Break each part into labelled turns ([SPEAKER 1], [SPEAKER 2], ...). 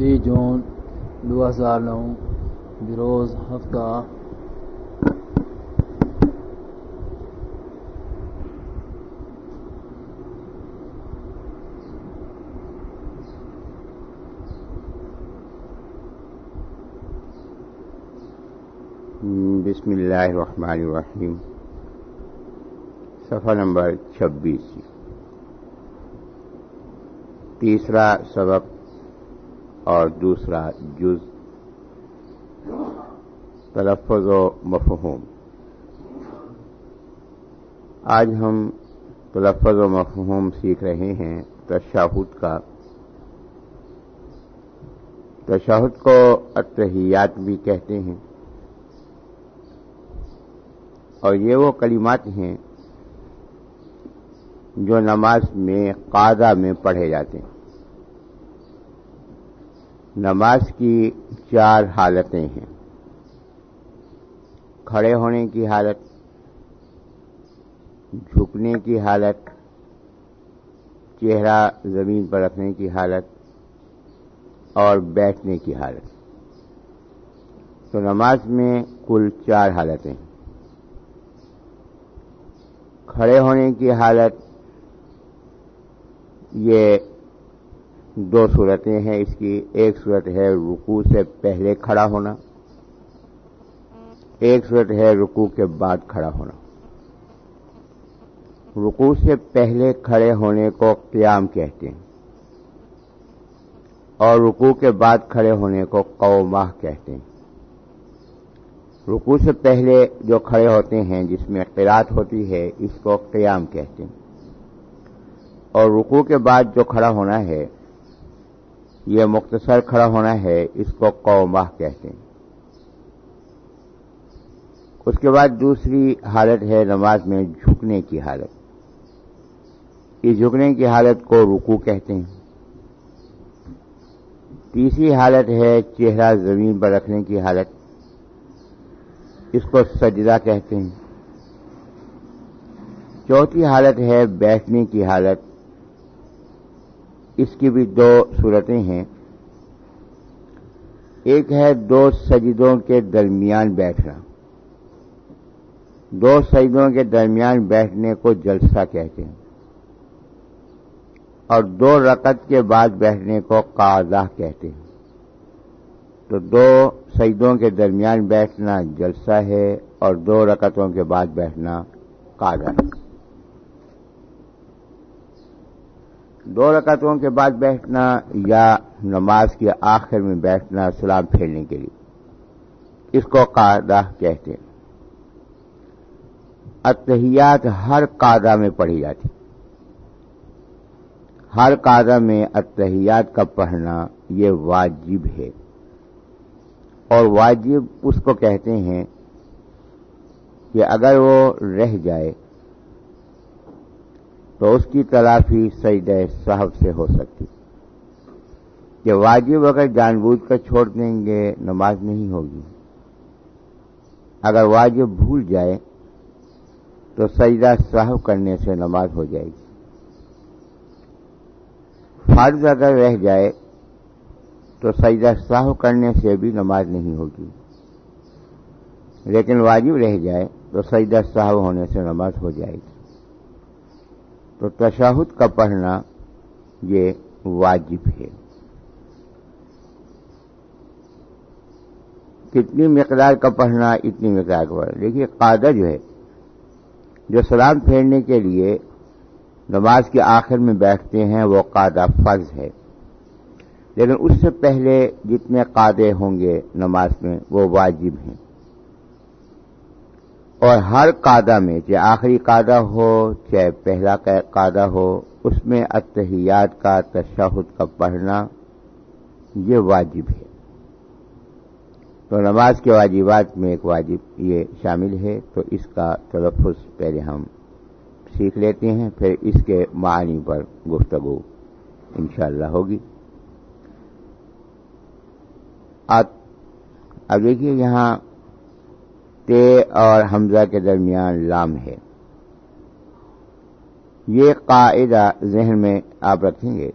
[SPEAKER 1] دوی جون دو ہزار نو، بروز ہفتہ۔
[SPEAKER 2] بسم اللہ الرحمن الرحیم۔ صفحہ نمبر چھبیس۔ تیسرا سبق۔ اور دوسرا جز تلفظ و مفہوم۔ آج ہم تلفظ و مفہوم سیکھ رہے ہیں تشاہد کا۔ تشاہد کو اتحیات بھی کہتے ہیں۔ اور یہ وہ کلمات ہیں جو نماز میں قادہ میں پڑھے جاتے ہیں۔ نماز کی چار حالتیں ہیں۔ کھڑے ہونے کی حالت، جھکنے کی حالت، چہرہ زمین پر رکھنے کی حالت اور بیٹھنے کی حالت۔ تو نماز میں کل چار حالتیں ہیں۔ کھڑے ہونے کی حالت، یہ دو صورتیں ہیں۔ اس کی ایک صورت ہے رکو سے پہلے کھڑا ہونا، ایک صورت ہے رکو کے بعد کھڑا ہونا۔ رکو سے پہلے کھڑے ہونے کو قیام کہتے ہیں اور رکو کے بعد کھڑے ہونے کو قومہ کہتے ہیں۔ رکو سے پہلے جو کھڑے ہوتے ہیں، جس میں قرات ہوتی ہے، اس کو قیام کہتے ہیں۔ اور رکو کے بعد جو کھڑا ہونا ہے یہ مختصر کھڑا ہونا ہے، اس کو قومہ کہتے ہیں۔ اس کے بعد دوسری حالت ہے نماز میں جھکنے کی حالت۔ اس جھکنے کی حالت کو رکو کہتے ہیں۔ تیسری حالت ہے چہرہ زمین پر رکھنے کی حالت۔ اس کو سجدہ کہتے ہیں۔ چوتھی حالت ہے بیٹھنے کی حالت۔ اس کی بھی دو صورتیں ہیں۔ ایک ہے دو سجدوں کے درمیان بیٹھنا۔ دو سجدوں کے درمیان بیٹھنے کو جلسہ کہتے ہیں۔ اور دو رقط کے بعد بیٹھنے کو قاضا کہتے ہیں۔ تو دو سجدوں کے درمیان بیٹھنا جلسہ ہے اور دو رکتوں کے بعد بیٹھنا کاغذ دو رکتوں کے بعد بیٹھنا یا نماز کے آخر میں بیٹھنا سلام پھیرنے کے لیے۔ اس کو قاعدہ کہتے ہیں۔ اتحیات ہر قاعدہ میں پڑھی جاتی۔ ہر قاعدہ میں اتحیات کا پڑھنا یہ واجب ہے۔ اور واجب اس کو کہتے ہیں کہ اگر وہ رہ جائے تو اس کی تلافی سعید صاحب سے ہو سکتی۔ کہ واجب اگر جان بوجھ کر چھوڑ دیں گے، نماز نہیں ہوگی۔ اگر واجب بھول جائے، تو سجدہ صاحب کرنے سے نماز ہو جائے گی۔ فرض اگر رہ جائے، تو سجدہ صاحب کرنے سے بھی نماز نہیں ہوگی۔ لیکن واجب رہ جائے، تو سجدہ صاحب ہونے سے نماز ہو جائے گی۔ تو تشاہد کا پڑھنا یہ واجب ہے۔ کتنی مقدار کا پڑھنا اتنی مقدار کا پڑھنا۔ دیکھیے قادر جو ہے، جو سلام پھیرنے کے لیے نماز کے آخر میں بیٹھتے ہیں، وہ قادہ فرض ہے۔ لیکن اس سے پہلے جتنے قادے ہوں گے نماز میں، وہ واجب ہیں۔ اور ہر قادہ میں چاہے آخری قادہ ہو، چاہے پہلا قادہ ہو، اس میں اتحیات کا تشہد کا پڑھنا یہ واجب ہے۔ تو نماز کے واجبات میں ایک واجب یہ شامل ہے، تو اس کا تلفظ پہلے ہم سیکھ لیتے ہیں، پھر اس کے معنی پر گفتگو انشاءاللہ ہوگی۔ اب دیکھیے یہاں تے اور حمزہ کے درمیان لام ہے۔ یہ قاعدہ ذہن میں آپ رکھیں گے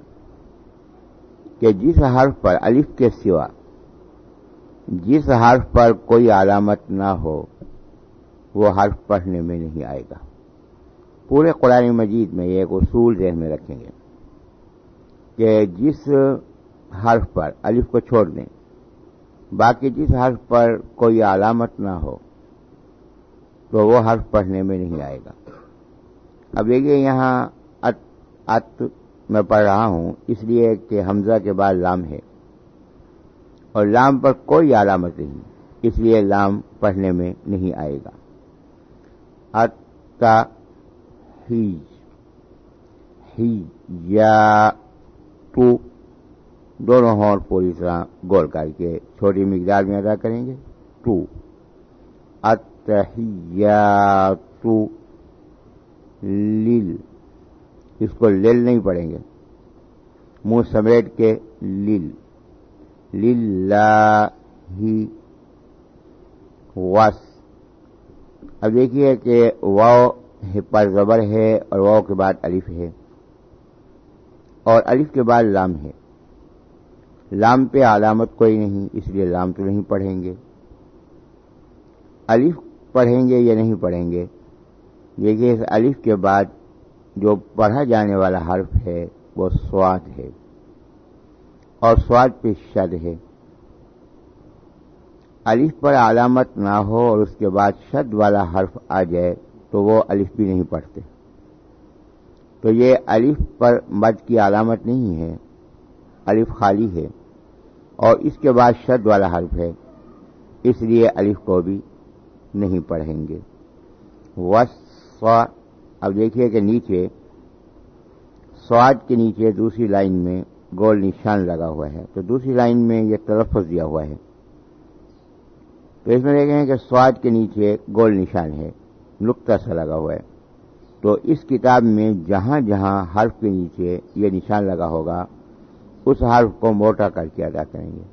[SPEAKER 2] کہ جس حرف پر الف کے سوا جس حرف پر کوئی علامت نہ ہو، وہ حرف پڑھنے میں نہیں آئے گا۔ پورے قرآن مجید میں یہ ایک اصول ذہن میں رکھیں گے کہ جس حرف پر الف کو چھوڑ دیں، باقی جس حرف پر کوئی علامت نہ ہو تو وہ حرف پڑھنے میں نہیں آئے گا۔ اب دیکھیے یہاں ات ات میں پڑھ رہا ہوں، اس لیے کہ حمزہ کے بعد لام ہے۔ اور لام پر کوئی علامت نہیں، اس لیے لام پڑھنے میں نہیں آئے گا۔ ات ہی یا ٹو دونوں ہور پوری طرح گول کر کے چھوٹی مقدار میں ادا کریں گے۔ ٹو ات اتحیاتو لیل اس کو لیل نہیں پڑھیں گے۔ منہ سمیٹ کے لیل ہی وس۔ اب دیکھیے کہ واؤ پر زبر ہے اور واؤ کے بعد الف ہے۔ اور الف کے بعد لام ہے۔ لام پہ علامت کوئی نہیں، اس لیے لام تو نہیں پڑھیں گے۔ الف پڑھیں گے یا نہیں پڑھیں گے؟ دیکھیے، اس الف کے بعد جو پڑھا جانے والا حرف ہے، وہ سواد ہے اور سواد پہ شد ہے۔ الف پر علامت نہ ہو اور اس کے بعد شد والا حرف آ جائے، تو وہ الف بھی نہیں پڑھتے۔ تو یہ الف پر مد کی علامت نہیں ہے، الف خالی ہے اور اس کے بعد شد والا حرف ہے۔ اس لیے الف کو بھی نہیں پڑھیں گے۔ وس اب دیکھیے کہ نیچے سواد کے نیچے دوسری لائن میں گول نشان لگا ہوا ہے۔ تو دوسری لائن میں یہ تلفظ دیا ہوا ہے۔ تو اس میں دیکھیں کہ سواد کے نیچے گول نشان ہے، نقطہ سا لگا ہوا ہے۔ تو اس کتاب میں جہاں جہاں حرف کے نیچے یہ نشان لگا ہوگا، اس حرف کو موٹا کر کے ادا کریں گے۔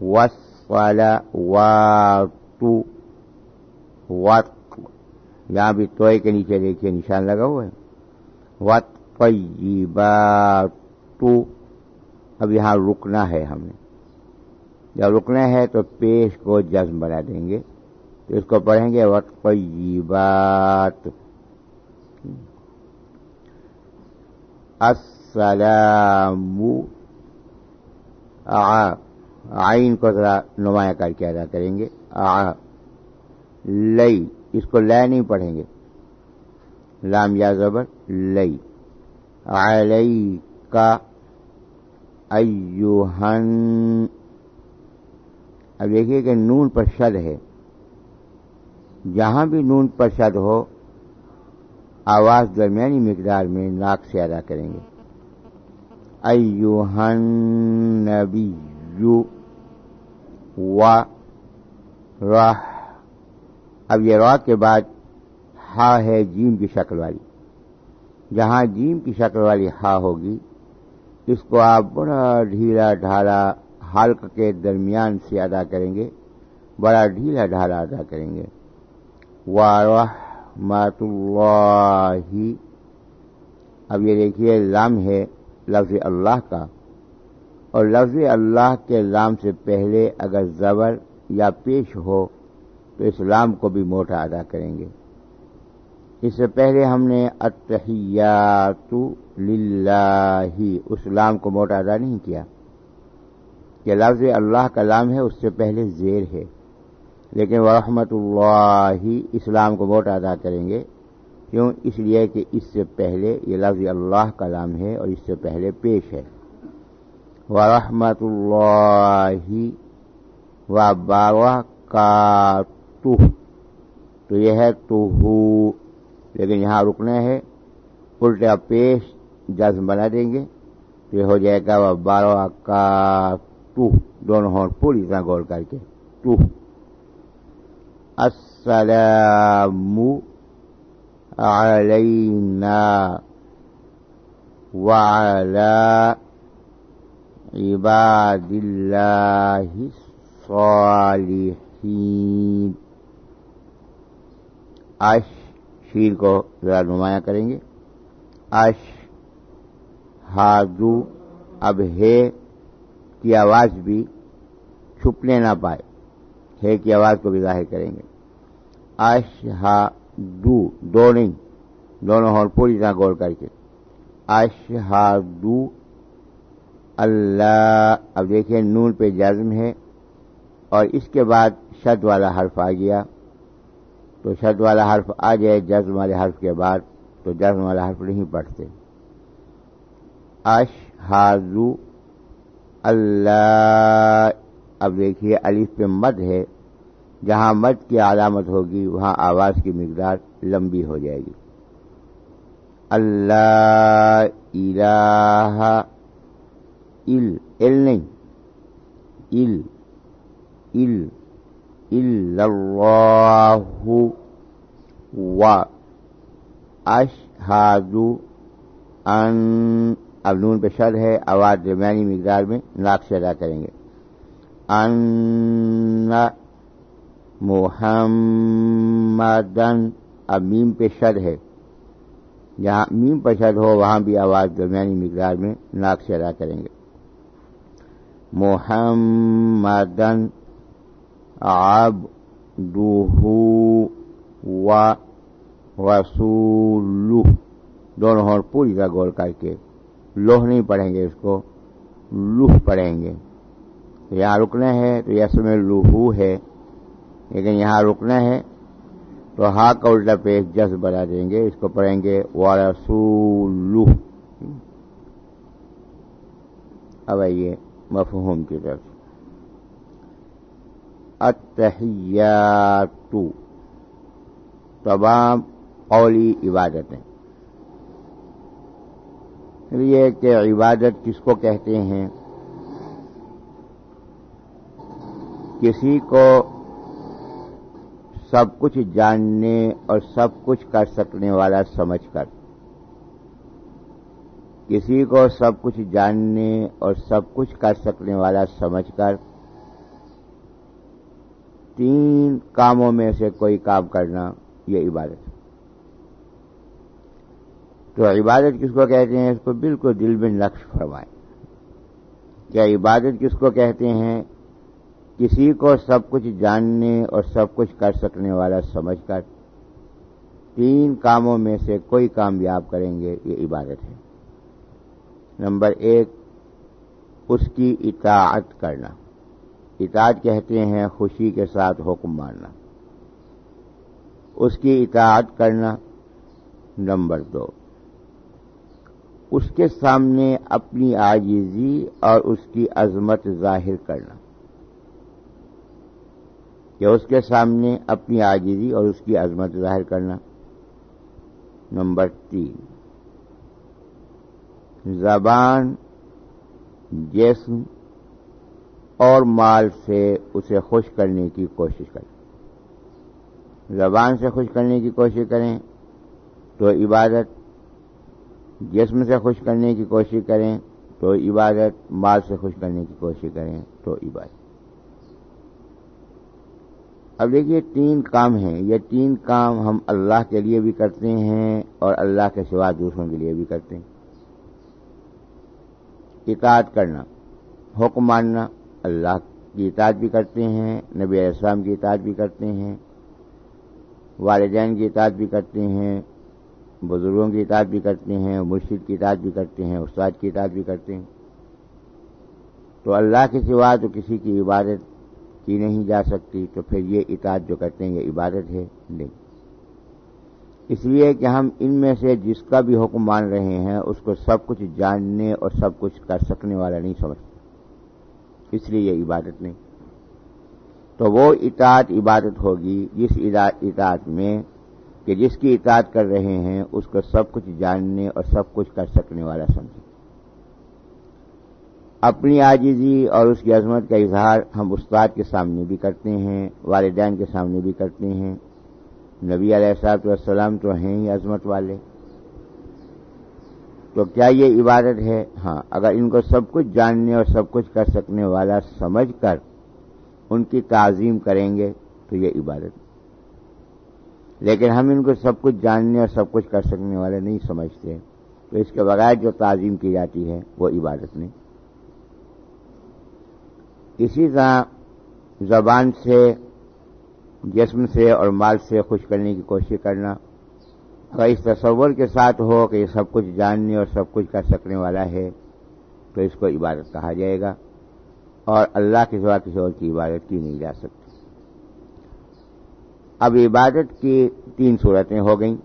[SPEAKER 2] وس والا وا ٹو وط یہاں بھی توئے کے نیچے دیکھیے نشان لگا ہوا ہے۔ وط ٹو اب یہاں رکنا ہے ہم نے۔ جب رکنا ہے تو پیش کو جزم بنا دیں گے۔ تو اس کو پڑھیں گے وط بات السلام آئین کو ذرا نمایاں کر کے ادا کریں گے۔ آ لئی، اس کو لے نہیں پڑھیں گے۔ لام یا زبر، لئی۔ علی کا ایوہن۔ اب دیکھیے کہ نون پر شد ہے۔ جہاں بھی نون پر شد ہو، آواز درمیانی مقدار میں ناک سے ادا کریں گے۔ ایوہن نبی یو و راہ اب یہ را کے بعد ہا ہے جیم کی شکل والی۔ جہاں جیم کی شکل والی ہا ہوگی، اس کو آپ بڑا ڈھیلا ڈھالا حلق کے درمیان سے ادا کریں گے، بڑا ڈھیلا ڈھالا ادا کریں گے۔ واہ مات اب یہ دیکھیے، لام ہے لفظ اللہ کا۔ اور لفظ اللہ کے لام سے پہلے اگر زبر یا پیش ہو تو اسلام کو بھی موٹا ادا کریں گے۔ اس سے پہلے ہم نے اتحیات للہ اسلام کو موٹا ادا نہیں کیا۔ کہ لفظ اللہ کا لام ہے، اس سے پہلے زیر ہے۔ لیکن ورحمت اللہ اسلام کو موٹا ادا کریں گے۔ کیوں؟ اس لیے کہ اس سے پہلے یہ لفظ اللہ کا لام ہے اور اس سے پہلے پیش ہے۔ ورحمت اللہ و بارہ کا تو تو یہ ہے تو ہو۔ لیکن یہاں رکنا ہے۔ الٹا پیش جزم بنا دیں گے۔ تو یہ ہو جائے گا وہ بارہ کا ٹو دونوں ہوں پوری طرح گول کر کے۔ ٹو السلام علینا وعلى عباد الله الصالحين آش شیر کو ذرا نمایاں کریں گے۔ اش ہادو اب، ہے، کی آواز بھی چھپنے نہ پائے۔ ہے کی آواز کو بھی ظاہر کریں گے۔ اشہادو دو نہیں، دونوں اور پوری طرح غور کر کے۔ اشہادو اللہ، اب دیکھیں نون پہ جزم ہے اور اس کے بعد شد والا حرف آ گیا۔ تو شد والا حرف آ جائے، جزم والے حرف کے بعد تو جزم والا حرف نہیں پڑھتے۔ اشہادو اللہ۔ اب دیکھیے، الف پہ مد ہے۔ جہاں مد کی علامت ہوگی، وہاں آواز کی مقدار لمبی ہو جائے گی۔ اللہ الہ ال ال نہیں۔ ال ال۔ اللہ و اشہادو ان اب نون پہ شد ہے، آواز درمیانی مقدار میں ناک سے ادا کریں گے۔ ان محمدن اب میم پہ شد ہے۔ جہاں میم پہ شد ہو، وہاں بھی آواز درمیانی مقدار میں ناک سے ادا کریں گے۔ محمدن آب و رسول دونوں اور پوری طرح گول کر کے۔ لوہ نہیں پڑھیں گے اس کو۔ لوہ پڑھیں گے۔ یہاں رکنا ہے تو یس میں لوہو ہے۔ لیکن یہاں رکنا ہے تو ہا کا الٹا پیش جس بنا دیں گے۔ اس کو پڑھیں گے و ورسول اب آئیے مفہوم کی طرف۔ اتحیات تمام قولی عبادتیں. یہ کہ عبادت کس کو کہتے ہیں؟ کسی کو سب کچھ جاننے اور سب کچھ کر سکنے والا سمجھ کر. کسی کو سب کچھ جاننے اور سب کچھ کر سکنے والا سمجھ کر. تین کاموں میں سے کوئی کام کرنا یہ عبادت تو عبادت کس کو کہتے ہیں؟ اس کو بالکل دل میں نقش فرمائیں۔ کیا عبادت کس کو کہتے ہیں؟ کسی کو سب کچھ جاننے اور سب کچھ کر سکنے والا سمجھ کر تین کاموں میں سے کوئی کام بھی آپ کریں گے، یہ عبادت ہے۔ نمبر ایک، اس کی اطاعت کرنا۔ اطاعت کہتے ہیں خوشی کے ساتھ حکم ماننا۔ اس کی اطاعت کرنا نمبر دو۔ اس کے سامنے اپنی آجیزی اور اس کی عظمت ظاہر کرنا۔ کہ اس کے سامنے اپنی آجیزی اور اس کی عظمت ظاہر کرنا۔ نمبر تین۔ زبان، جسم اور مال سے اسے خوش کرنے کی کوشش کریں۔ زبان سے خوش کرنے کی کوشش کریں، تو عبادت، جسم سے خوش کرنے کی کوشش کریں، تو عبادت، مال سے خوش کرنے کی کوشش کریں، تو عبادت۔ اب دیکھیے، تین کام ہیں۔ یہ تین کام ہم اللہ کے لیے بھی کرتے ہیں اور اللہ کے سوا دوسروں کے لیے بھی کرتے ہیں۔ اطاعت کرنا، حکم ماننا اللہ کی اطاعت بھی کرتے ہیں، نبی علیہ السلام کی اطاعت بھی کرتے ہیں، والدین کی اطاعت بھی کرتے ہیں، بزرگوں کی اطاعت بھی کرتے ہیں، مرشد کی اطاعت بھی کرتے ہیں، استاد کی اطاعت بھی کرتے ہیں۔ تو اللہ کے سوا تو کسی کی عبادت کی نہیں جا سکتی، تو پھر یہ اطاعت جو کرتے ہیں، یہ عبادت ہے نہیں۔ اس لیے کہ ہم ان میں سے جس کا بھی حکم مان رہے ہیں، اس کو سب کچھ جاننے اور سب کچھ کر سکنے والا نہیں سمجھتے۔ اس لیے یہ عبادت نہیں۔ تو وہ اطاعت عبادت ہوگی جس اطاعت میں کہ جس کی اطاعت کر رہے ہیں، اس کو سب کچھ جاننے اور سب کچھ کر سکنے والا سمجھیں۔ اپنی آجیزی اور اس کی عظمت کا اظہار ہم استاد کے سامنے بھی کرتے ہیں، والدین کے سامنے بھی کرتے ہیں۔ نبی علیہ صاحب والسلام تو ہیں ہی عظمت والے۔ تو کیا یہ عبادت ہے؟ ہاں اگر ان کو سب کچھ جاننے اور سب کچھ کر سکنے والا سمجھ کر ان کی تعظیم کریں گے تو یہ عبادت لیکن ہم ان کو سب کچھ جاننے اور سب کچھ کر سکنے والے نہیں سمجھتے تو اس کے بغیر جو تعظیم کی جاتی ہے، وہ عبادت نہیں۔ اسی طرح زبان سے، جسم سے اور مال سے خوش کرنے کی کوشش کرنا اگر اس تصور کے ساتھ ہو کہ یہ سب کچھ جاننے اور سب کچھ کر سکنے والا ہے، تو اس کو عبادت کہا جائے گا۔ اور اللہ کے سوا کسی اور کی عبادت کی نہیں جا سکتی۔ اب عبادت کی تین صورتیں ہو گئیں۔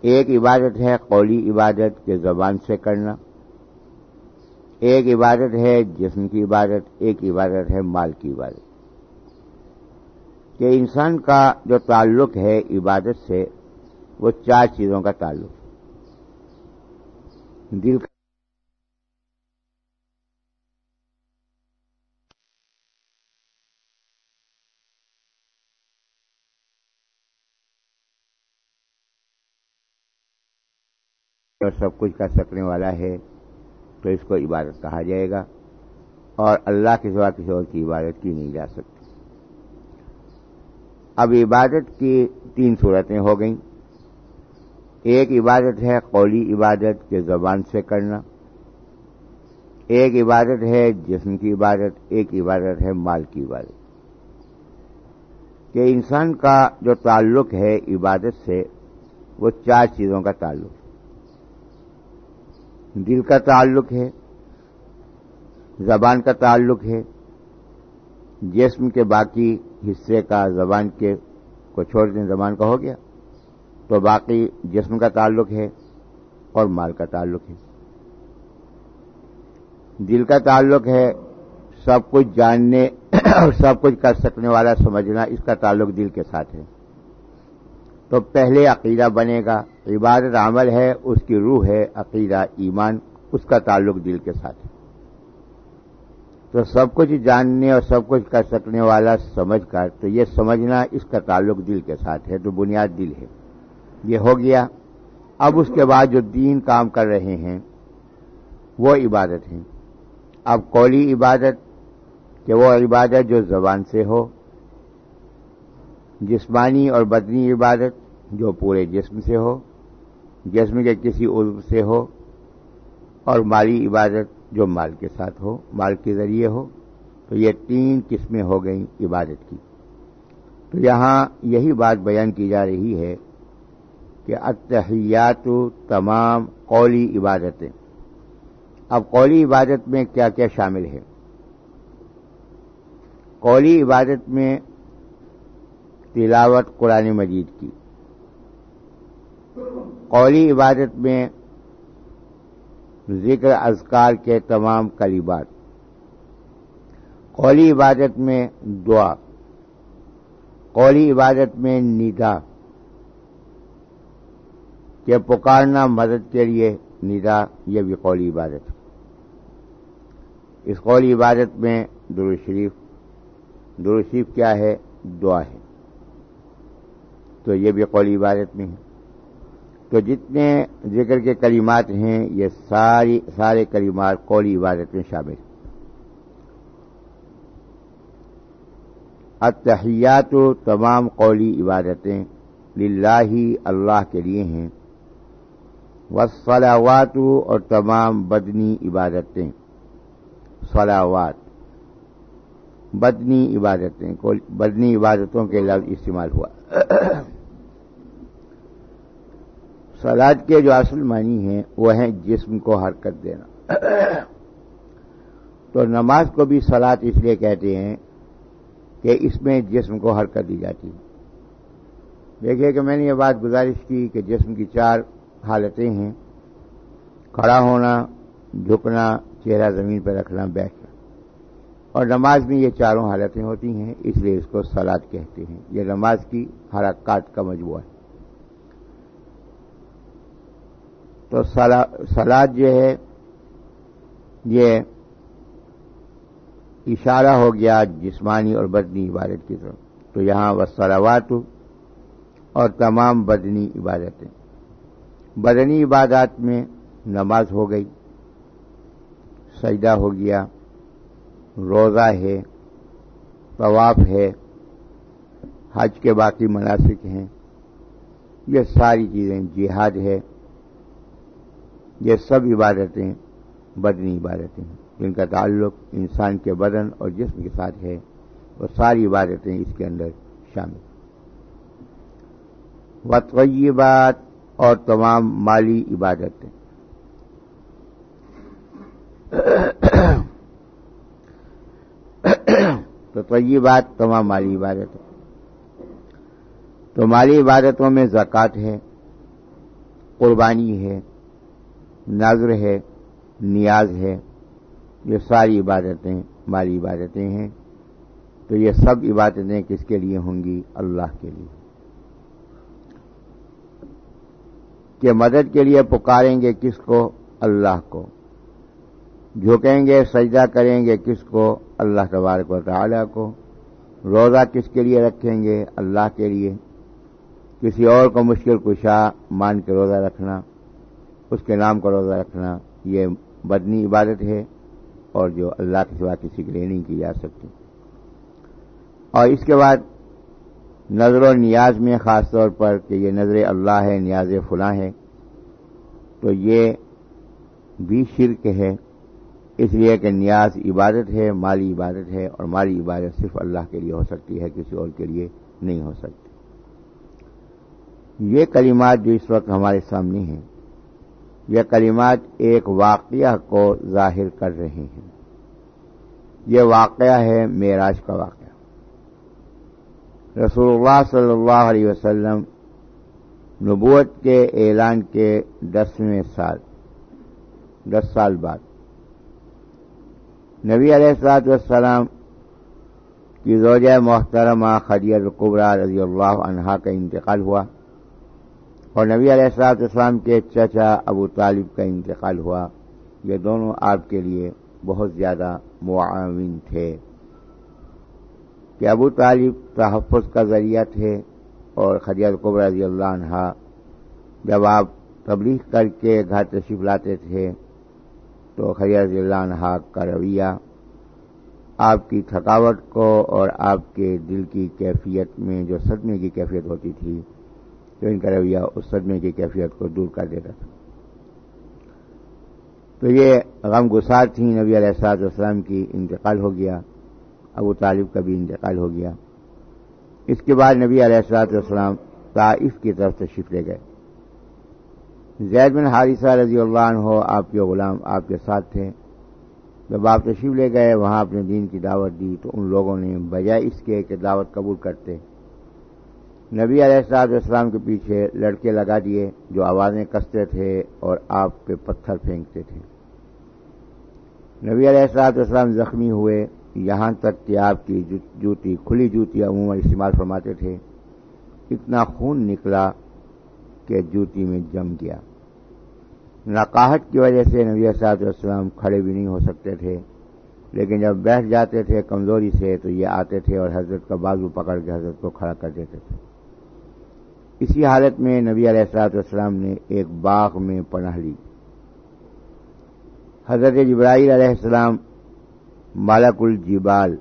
[SPEAKER 2] ایک عبادت ہے قولی عبادت کے زبان سے کرنا۔ ایک عبادت ہے جسم کی عبادت، ایک عبادت ہے مال کی عبادت۔ کہ انسان کا جو تعلق ہے عبادت سے وہ چار چیزوں کا تعلق۔ دل کا سب کچھ کر سکنے والا ہے تو اس کو عبادت کہا جائے گا اور اللہ کے سوا کسی اور کی عبادت کی نہیں جا سکتی۔ اب عبادت کی تین صورتیں ہو گئیں۔ ایک عبادت ہے قولی عبادت کے زبان سے کرنا، ایک عبادت ہے جسم کی عبادت، ایک عبادت ہے مال کی عبادت۔ کہ انسان کا جو تعلق ہے عبادت سے، وہ چار چیزوں کا تعلق۔ دل کا تعلق ہے، زبان کا تعلق ہے، جسم کے باقی حصے کا، زبان کے کو چھوڑ دیں، زبان کا ہو گیا۔ تو باقی جسم کا تعلق ہے اور مال کا تعلق ہے۔ دل کا تعلق ہے، سب کچھ جاننے اور سب کچھ کر سکنے والا سمجھنا اس کا تعلق دل کے ساتھ ہے۔ تو پہلے عقیدہ بنے گا، عبادت عمل ہے، اس کی روح ہے، عقیدہ ایمان، اس کا تعلق دل کے ساتھ ہے۔ تو سب کچھ جاننے اور سب کچھ کر سکنے والا سمجھ کر، تو یہ سمجھنا اس کا تعلق دل کے ساتھ ہے تو بنیاد دل ہے۔ یہ ہو گیا۔ اب اس کے بعد جو دین کام کر رہے ہیں، وہ عبادت ہے اب قولی عبادت، کہ وہ عبادت جو زبان سے ہو، جسمانی اور بدنی عبادت جو پورے جسم سے ہو، جسم کے کسی عضو سے ہو، اور مالی عبادت جو مال کے ساتھ ہو، مال کے ذریعے ہو۔ تو یہ تین قسمیں ہو گئیں عبادت کی۔ تو یہاں یہی بات بیان کی جا رہی ہے۔ کہ اتحیات تمام قولی عبادتیں۔ اب قولی عبادت میں کیا کیا شامل ہے؟ قولی عبادت میں تلاوت قرآن مجید کی۔ قولی عبادت میں ذکر اذکار کے تمام قریبات قولی عبادت میں دعا۔ قولی عبادت میں ندا۔ کہ پکارنا مدد کے لیے ندا، یہ بھی قولی عبادت۔ اس قولی عبادت میں شریف شریف کیا ہے؟ دعا ہے۔ تو یہ بھی قولی عبادت میں ہے۔ تو جتنے ذکر کے کلمات ہیں، یہ ساری، سارے کلمات قولی عبادت میں شامل اتحیات و تمام قولی عبادتیں للہ اللہ کے لیے ہیں۔ وسلاوات اور تمام بدنی عبادتیں۔ صلاوات بدنی عبادتیں بدنی عبادتوں کے لفظ استعمال ہوا۔ سلاد کے جو اصل معنی ہیں، وہ ہیں جسم کو حرکت دینا۔ تو نماز کو بھی سلاد اس لیے کہتے ہیں کہ اس میں جسم کو حرکت دی جاتی ہے۔ دیکھیے کہ میں نے یہ بات گزارش کی کہ جسم کی چار حالتیں ہیں۔ کھڑا ہونا، جھکنا، چہرہ زمین پہ رکھنا، بیٹھنا۔ اور نماز میں یہ چاروں حالتیں ہوتی ہیں، اس لیے اس کو سلاد کہتے ہیں۔ یہ نماز کی حرکات کا مجموعہ ہے۔ تو سلاد جو ہے، یہ اشارہ ہو گیا جسمانی اور بدنی عبادت کی طرف۔ تو یہاں وہ سلاوات اور تمام بدنی عبادتیں۔ بدنی عبادات میں نماز ہو گئی، سجدہ ہو گیا، روزہ ہے، طواف ہے، حج کے باقی مناسب ہیں، یہ ساری چیزیں جہاد ہے، یہ سب عبادتیں بدنی عبادتیں ہیں، جن کا تعلق انسان کے بدن اور جسم کے ساتھ ہے، وہ ساری عبادتیں اس کے اندر شامل وطیبات اور تمام مالی عبادتیں۔ تو طیبات تمام مالی عبادتیں۔ تو مالی عبادتوں میں زکوٰۃ ہے، قربانی ہے نظر ہے، نیاز ہے، یہ ساری عبادتیں، مالی عبادتیں ہیں۔ تو یہ سب عبادتیں کس کے لیے ہوں گی؟ اللہ کے لیے۔ کہ مدد کے لیے پکاریں گے کس کو؟ اللہ کو۔ جھکیں گے سجدہ کریں گے کس کو؟ اللہ تبارک و تعالی کو۔ روزہ کس کے لیے رکھیں گے؟ اللہ کے لیے۔ کسی اور کو مشکل کشا مان کے روزہ رکھنا، اس کے نام کا روزہ رکھنا، یہ بدنی عبادت ہے اور جو اللہ کے سوا کسی کے لیے نہیں کی جا سکتی۔ اور اس کے بعد نظر و نیاز میں خاص طور پر کہ یہ نظر اللہ ہے، نیاز فلاں ہے، تو یہ بھی شرک ہے۔ اس لیے کہ نیاز عبادت ہے، مالی عبادت ہے اور مالی عبادت صرف اللہ کے لیے ہو سکتی ہے، کسی اور کے لیے نہیں ہو سکتی۔ یہ کلمات جو اس وقت ہمارے سامنے ہیں، یہ کلمات ایک واقعہ کو ظاہر کر رہے ہیں۔ یہ واقعہ ہے معراج کا واقعہ۔ رسول اللہ صلی اللہ علیہ وسلم نبوت کے اعلان کے دسویں سال، دس سال بعد۔ نبی علیہ السلاط والسلام کی زوجہ محترمہ خدیت قبرا رضی اللہ عنہا کا انتقال ہوا اور نبی علیہ السلاط والسلام کے چچا ابو طالب کا انتقال ہوا۔ یہ دونوں آپ کے لیے بہت زیادہ معاون تھے۔ کہ ابو طالب تحفظ کا ذریعہ تھے اور خدیت قبر رضی اللہ عنہ جب آپ تبلیغ کر کے گھر تشریف لاتے تھے تو خدیت رضی اللہ عنہ کا رویہ آپ کی تھکاوٹ کو اور آپ کے دل کی کیفیت میں جو صدمے کی کیفیت ہوتی تھی، تو ان کا رویہ اس صدمے کی کیفیت کو دور کر دیتا تھا۔ تو یہ غم گسار تھی نبی علیہ السلاط والسلام کی انتقال ہو گیا۔ ابو طالب کا بھی انتقال ہو گیا۔ اس کے بعد نبی علیہ السلاط والسلام طائف کی طرف تشریف لے گئے۔ زید بن حارثہ رضی اللہ عنہ آپ کے غلام، آپ کے ساتھ تھے۔ جب آپ تشریف لے گئے، وہاں اپنے دین کی دعوت دی تو ان لوگوں نے بجائے اس کے کہ دعوت قبول کرتے۔ نبی علیہ السلاط والسلام کے پیچھے لڑکے لگا دیے جو آوازیں کستے تھے اور آپ پہ پتھر پھینکتے تھے۔ نبی علیہ السلاط والسلام زخمی ہوئے۔ یہاں تک کہ آپ کی جوتی، کھلی جوتی عموماً استعمال فرماتے تھے، اتنا خون نکلا کہ جوتی میں جم گیا۔ نقاہٹ کی وجہ سے نبی صاحب السلام کھڑے بھی نہیں ہو سکتے تھے، لیکن جب بیٹھ جاتے تھے کمزوری سے تو یہ آتے تھے اور حضرت کا بازو پکڑ کے حضرت کو کھڑا کر دیتے تھے۔ اسی حالت میں نبی علیہ السلاط والسلام نے ایک باغ میں پناہ لی۔ حضرت جبرائیل علیہ السلام مالک الجبال،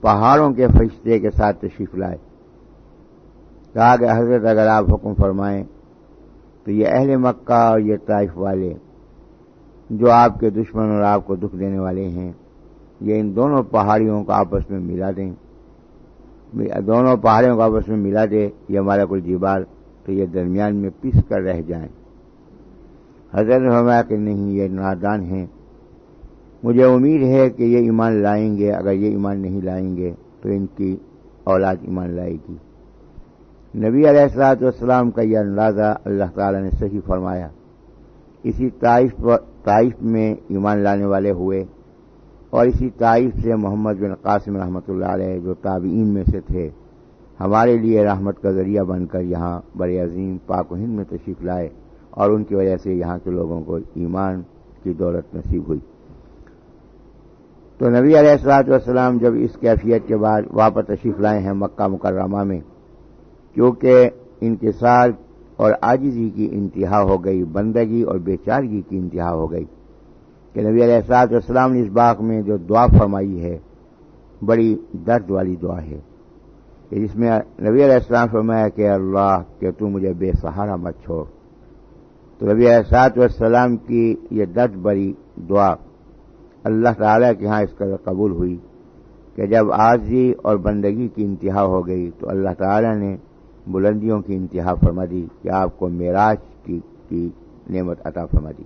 [SPEAKER 2] پہاڑوں کے فرشتے کے ساتھ تشریف لائے۔ کہا کہ حضرت اگر آپ حکم فرمائیں تو یہ اہل مکہ اور یہ طائف والے جو آپ کے دشمن اور آپ کو دکھ دینے والے ہیں، یہ ان دونوں پہاڑیوں کو آپس میں ملا دیں۔ دونوں پہاڑیوں کو آپس میں ملا دے، یہ مالک الجبال، تو یہ درمیان میں پس کر رہ جائیں۔ حضرت فرمایا کہ نہیں، یہ نادان ہیں۔ مجھے امید ہے کہ یہ ایمان لائیں گے، اگر یہ ایمان نہیں لائیں گے تو ان کی اولاد ایمان لائے گی۔ نبی علیہ السلاط والسلام کا یہ اندازہ اللہ تعالی نے صحیح فرمایا۔ اسی طائف میں ایمان لانے والے ہوئے اور اسی طائف سے محمد بن قاسم رحمۃ اللہ علیہ جو تابعین میں سے تھے، ہمارے لیے رحمت کا ذریعہ بن کر یہاں بڑے عظیم پاک و ہند میں تشریف لائے اور ان کی وجہ سے یہاں کے لوگوں کو ایمان کی دولت نصیب ہوئی۔ تو نبی علیہ السلاط والسلام جب اس کیفیت کے بعد واپس تشریف لائے ہیں مکہ مکرمہ میں، کیونکہ انکسار اور آجزی کی انتہا ہو گئی، بندگی اور بیچارگی کی انتہا ہو گئی کہ نبی علیہ السلاط والسلام نے اس باغ میں جو دعا فرمائی ہے، بڑی درد والی دعا ہے کہ جس میں نبی علیہ السلام فرمایا کہ اللہ کہ تو مجھے بے سہارا مت چھوڑ۔ تو ربی احساط والسلام کی یہ دس بڑی دعا اللہ تعالی کے ہاں اس کا قبول ہوئی کہ جب آرزی اور بندگی کی انتہا ہو گئی تو اللہ تعالی نے بلندیوں کی انتہا فرما دی کہ آپ کو معراج کی کی نعمت عطا فرما دی۔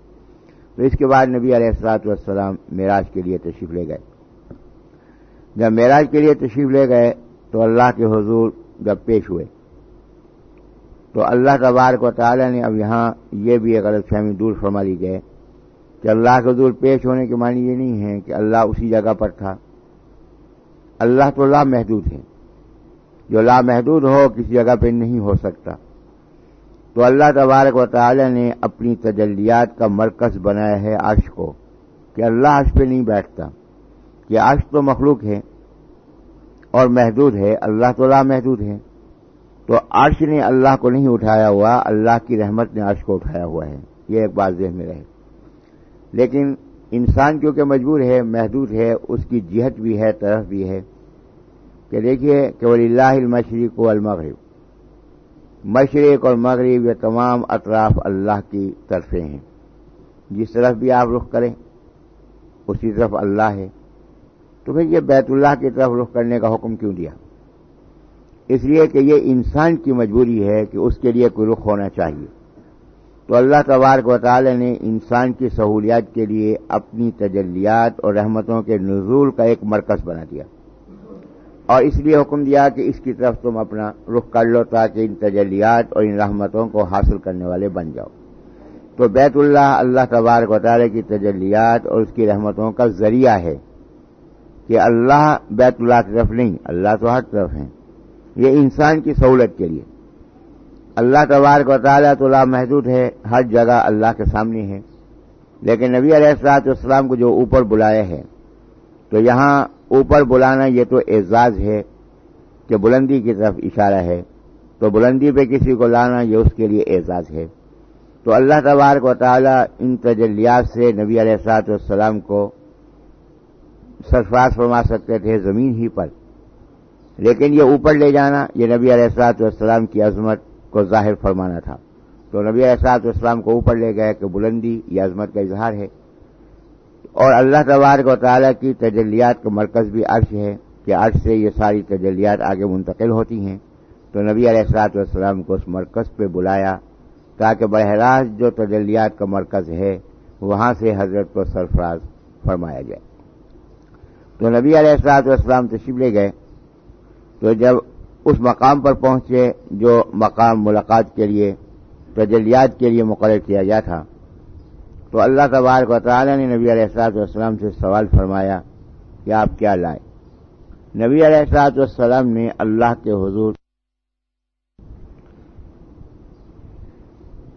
[SPEAKER 2] تو اس کے بعد نبی علیہ السلاط والسلام معراج کے لیے تشریف لے گئے۔ جب معراج کے لیے تشریف لے گئے تو اللہ کے حضور جب پیش ہوئے تو اللہ تبارک و تعالی نے اب یہاں یہ بھی ایک غلط فہمی دور فرما لی جائے کہ اللہ کے حضور پیش ہونے کے معنی یہ نہیں ہے کہ اللہ اسی جگہ پر تھا۔ اللہ تو لا محدود ہے جو لامحدود ہو کسی جگہ پہ نہیں ہو سکتا۔ تو اللہ تبارک و تعالی نے اپنی تجلیات کا مرکز بنایا ہے عرش کو، کہ اللہ عرش پہ نہیں بیٹھتا۔ کہ عرش تو مخلوق ہے اور محدود ہے، اللہ تو لامحدود ہے۔ تو عرش نے اللہ کو نہیں اٹھایا ہوا، اللہ کی رحمت نے عرش کو اٹھایا ہوا ہے۔ یہ ایک بات ذہن میں رہے۔ لیکن انسان کیونکہ مجبور ہے، محدود ہے، اس کی جہت بھی ہے، طرف بھی ہے، کہ دیکھیے کہ ولی اللہ المشرق و المغرب مشرق اور مغرب یہ تمام اطراف اللہ کی طرفیں ہیں۔ جس طرف بھی آپ رخ کریں، اسی طرف اللہ ہے۔ تو پھر یہ بیت اللہ کی طرف رخ کرنے کا حکم کیوں دیا؟ اس لیے کہ یہ انسان کی مجبوری ہے کہ اس کے لیے کوئی رخ ہونا چاہیے۔ تو اللہ تبارک و تعالی نے انسان کی سہولیات کے لیے اپنی تجلیات اور رحمتوں کے نزول کا ایک مرکز بنا دیا۔ اور اس لیے حکم دیا کہ اس کی طرف تم اپنا رخ کر لو تاکہ ان تجلیات اور ان رحمتوں کو حاصل کرنے والے بن جاؤ۔ تو بیت اللہ اللہ تبارک و تعالی کی تجلیات اور اس کی رحمتوں کا ذریعہ ہے کہ اللہ بیت اللہ کی طرف نہیں، اللہ تو ہر طرف ہے یہ انسان کی سہولت کے لیے۔ اللہ تبارک و تعالیٰ تو لا محدود ہے، ہر جگہ اللہ کے سامنے ہے۔ لیکن نبی علیہ السلاط والسلام کو جو اوپر بلایا ہے، تو یہاں اوپر بلانا یہ تو اعزاز ہے کہ بلندی کی طرف اشارہ ہے۔ تو بلندی پہ کسی کو لانا یہ اس کے لیے اعزاز ہے۔ تو اللہ تبارک و تعالیٰ ان تجلیات سے نبی علیہ السلاط والسلام کو سرفراز فرما سکتے تھے زمین ہی پر۔ لیکن یہ اوپر لے جانا، یہ نبی علیہ السلاط والسلام کی عظمت کو ظاہر فرمانا تھا۔ تو نبی احساط اسلام کو اوپر لے گئے کہ بلندی یہ عظمت کا اظہار ہے۔ اور اللہ تبارک و تعالیٰ کی تجلیات کا مرکز بھی عرش ہے کہ عرش سے یہ ساری تجلیات آگے منتقل ہوتی ہیں۔ تو نبی علیہ السلاط والسلام کو اس مرکز پہ بلایا تاکہ بہراج جو تجلیات کا مرکز ہے وہاں سے حضرت کو سرفراز فرمایا جائے۔ تو نبی علیہ السلاط والسلام تشریف لے گئے۔ تو جب اس مقام پر پہنچے جو مقام ملاقات کے لیے، تجلیات کے لیے مقرر کیا گیا تھا۔ تو اللہ تبارک و تعالی نے نبی علیہ السلاط والسلام سے سوال فرمایا، کہ آپ کیا لائے نبی علیہ السلاط والسلام نے اللہ کے حضور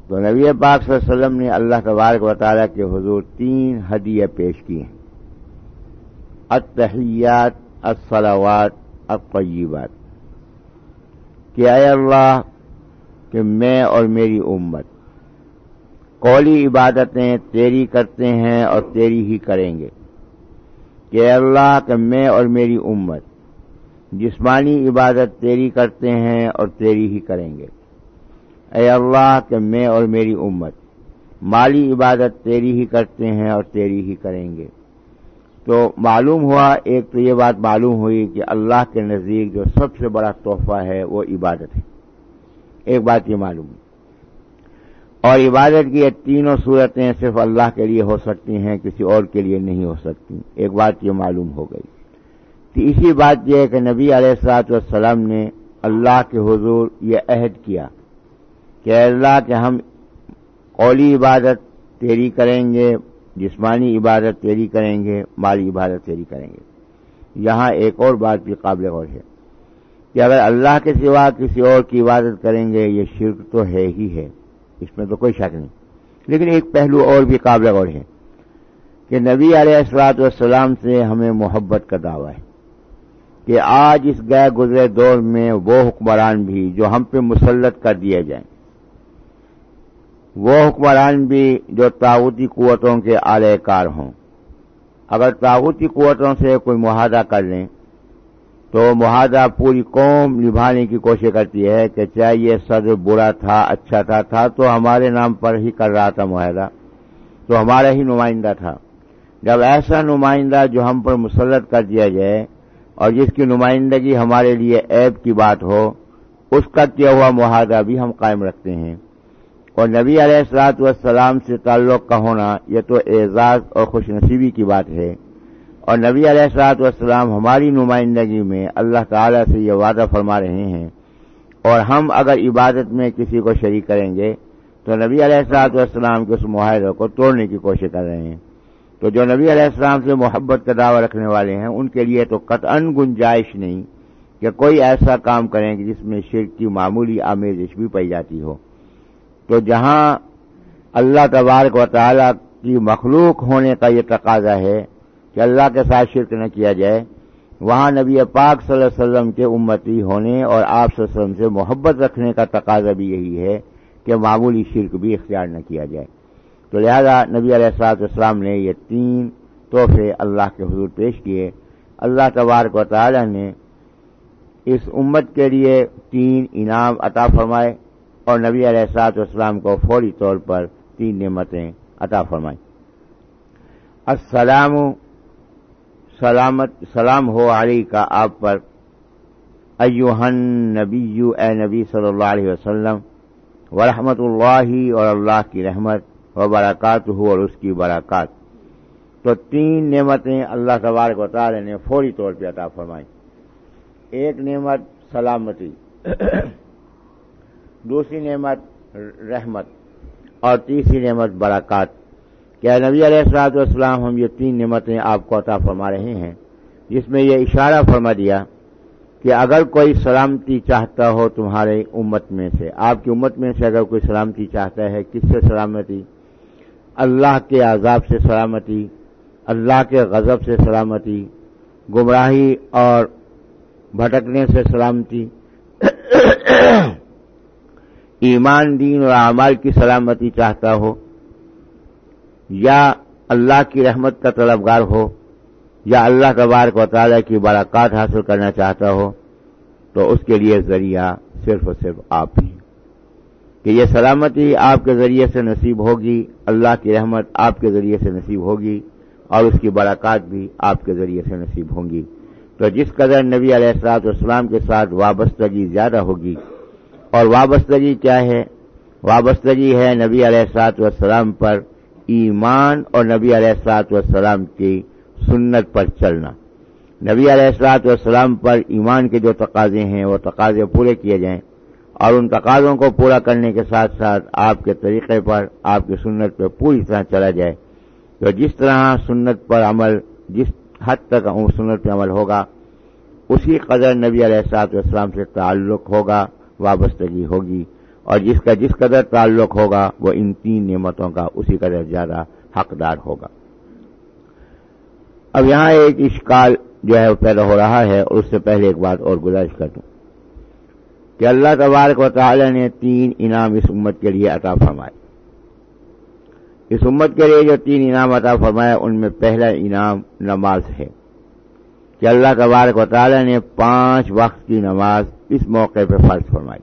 [SPEAKER 2] تو نبی پاک صلی اللہ علیہ وسلم نے اللہ تبارک و تعالیٰ کے حضور تین ہدیے پیش کی ہیں التحیات، الصلوات، الطیبات۔ کہ اے اللہ کہ میں اور میری امت قولی عبادتیں تیری کرتے ہیں اور تیری ہی کریں گے کہ اے اللہ کہ میں اور میری امت جسمانی عبادت تیری کرتے ہیں اور تیری ہی کریں گے اے اللہ کہ میں اور میری امت مالی عبادت تیری ہی کرتے ہیں اور تیری ہی کریں گے تو معلوم ہوا، ایک تو یہ بات معلوم ہوئی کہ اللہ کے نزدیک جو سب سے بڑا تحفہ ہے، وہ عبادت ہے۔ ایک بات یہ معلوم اور عبادت کی یہ تینوں صورتیں صرف اللہ کے لیے ہو سکتی ہیں، کسی اور کے لیے نہیں ہو سکتی۔ ایک بات یہ معلوم ہو گئی۔ تیسری بات یہ ہے کہ نبی علیہ السلاط والسلام نے اللہ کے حضور یہ عہد کیا کہ اللہ کہ ہم قولی عبادت تیری کریں گے جسمانی عبادت تیری کریں گے، مالی عبادت تیری کریں گے۔ یہاں ایک اور بات بھی قابل غور ہے کہ اگر اللہ کے سوا کسی اور کی عبادت کریں گے، یہ شرک تو ہے ہی ہے، اس میں تو کوئی شک نہیں۔ لیکن ایک پہلو اور بھی قابل غور ہے کہ نبی علیہ السلاط والسلام سے ہمیں محبت کا دعویٰ ہے کہ آج اس گئے گزرے دور میں وہ حکمران بھی جو ہم پہ مسلط کر دیے جائیں۔ وہ حکمران بھی جو تعوتی قوتوں کے اعلی کار ہوں۔ اگر تعوتی قوتوں سے کوئی معاہدہ کر لیں، تو معاہدہ پوری قوم نبھانے کی کوشش کرتی ہے کہ چاہے یہ صدر برا تھا اچھا تھا تھا تو ہمارے نام پر ہی کر رہا تھا معاہدہ، تو ہمارا ہی نمائندہ تھا۔ جب ایسا نمائندہ جو ہم پر مسلط کر دیا جائے اور جس کی نمائندگی ہمارے لیے عیب کی بات ہو، اس کا کیا ہوا معاہدہ بھی ہم قائم رکھتے ہیں۔ اور نبی علیہ السلاط والسلام سے تعلق کا ہونا یہ تو اعزاز اور خوش نصیبی کی بات ہے۔ اور نبی علیہ السلاط والسلام ہماری نمائندگی میں اللہ تعالی سے یہ وعدہ فرما رہے ہیں۔ اور ہم اگر عبادت میں کسی کو شریک کریں گے تو نبی علیہ السلاط والسلام کے اس معاہدے کو توڑنے کی کوشش کر رہے ہیں۔ تو جو نبی علیہ السلام سے محبت کا دعوی رکھنے والے ہیں، ان کے لیے تو قطعا گنجائش نہیں کہ کوئی ایسا کام کریں کہ جس میں شرک کی معمولی آمیزش بھی پائی جاتی ہو۔ تو جہاں اللہ تبارک و تعالی کی مخلوق ہونے کا یہ تقاضا ہے کہ اللہ کے ساتھ شرک نہ کیا جائے، وہاں نبی پاک صلی اللہ علیہ وسلم کے امتی ہونے اور آپ صلی اللہ علیہ وسلم سے محبت رکھنے کا تقاضا بھی یہی ہے کہ معمولی شرک بھی اختیار نہ کیا جائے۔ تو لہذا نبی علیہ السلاط اسلام نے یہ تین تحفے اللہ کے حضور پیش کیے۔ اللہ تبارک و تعالی نے اس امت کے لیے تین انعام عطا فرمائے۔ اور نبی علیہ السلاط اسلام کو فوری طور پر تین نعمتیں عطا فرمائیں۔ السلام، سلامت، سلام ہو علی کا آپ پر۔ ایوہن نبی اے نبی صلی اللہ علیہ وسلم، ورحمت اللہ اور اللہ کی رحمت و برکات ہو اور اس کی برکات۔ تو تین نعمتیں اللہ تبارک و تعالی نے فوری طور پہ عطا فرمائی ایک نعمت سلامتی۔ دوسری نعمت رحمت اور تیسری نعمت برکات۔ کیا نبی علیہ السلاط والسلام ہم یہ تین نعمتیں آپ کو عطا فرما رہے ہیں؟ جس میں یہ اشارہ فرما دیا کہ اگر کوئی سلامتی چاہتا ہو تمہارے امت میں سے، آپ کی امت میں سے اگر کوئی سلامتی چاہتا ہے، کس سے سلامتی؟ اللہ کے عذاب سے سلامتی، اللہ کے غضب سے سلامتی، گمراہی اور بھٹکنے سے سلامتی۔ ایمان دین اور اعمال کی سلامتی چاہتا ہو یا اللہ کی رحمت کا طلبگار ہو یا اللہ تبارک و تعالیٰ کی براکات حاصل کرنا چاہتا ہو، تو اس کے لیے ذریعہ صرف اور صرف آپ ہی۔ کہ یہ سلامتی آپ کے ذریعے سے نصیب ہوگی، اللہ کی رحمت آپ کے ذریعے سے نصیب ہوگی اور اس کی براکات بھی آپ کے ذریعے سے نصیب ہوں گی۔ تو جس قدر نبی علیہ السلاط والسلام کے ساتھ وابستگی زیادہ ہوگی اور وابستگی کیا ہے؟ وابستگی ہے نبی علیہ السلاط والسلام پر ایمان اور نبی علیہ السلاط والسلام کی سنت پر چلنا۔ نبی علیہ السلاط والسلام پر ایمان کے جو تقاضے ہیں، وہ تقاضے پورے کیے جائیں۔ اور ان تقاضوں کو پورا کرنے کے ساتھ ساتھ آپ کے طریقے پر، آپ کی سنت پہ پوری طرح چلا جائے۔ تو جس طرح سنت پر عمل، جس حد تک سنت پہ عمل ہوگا، اسی قدر نبی علیہ السلاط والسلام سے تعلق ہوگا۔ وابستگی ہوگی اور جس کا جس قدر تعلق ہوگا وہ ان تین نعمتوں کا اسی قدر زیادہ حقدار ہوگا۔ اب یہاں ایک اشکال جو ہے وہ پیدا ہو رہا ہے اور اس سے پہلے ایک بات اور گزارش کر دوں کہ اللہ تبارک و تعالی نے تین انعام اس امت کے لیے عطا فرمائے۔ اس امت کے لیے جو تین انعام عطا فرمایا ان میں پہلا انعام نماز ہے۔ کہ اللہ تبارک و تعالی نے پانچ وقت کی نماز اس موقع پہ فرض فرمائی۔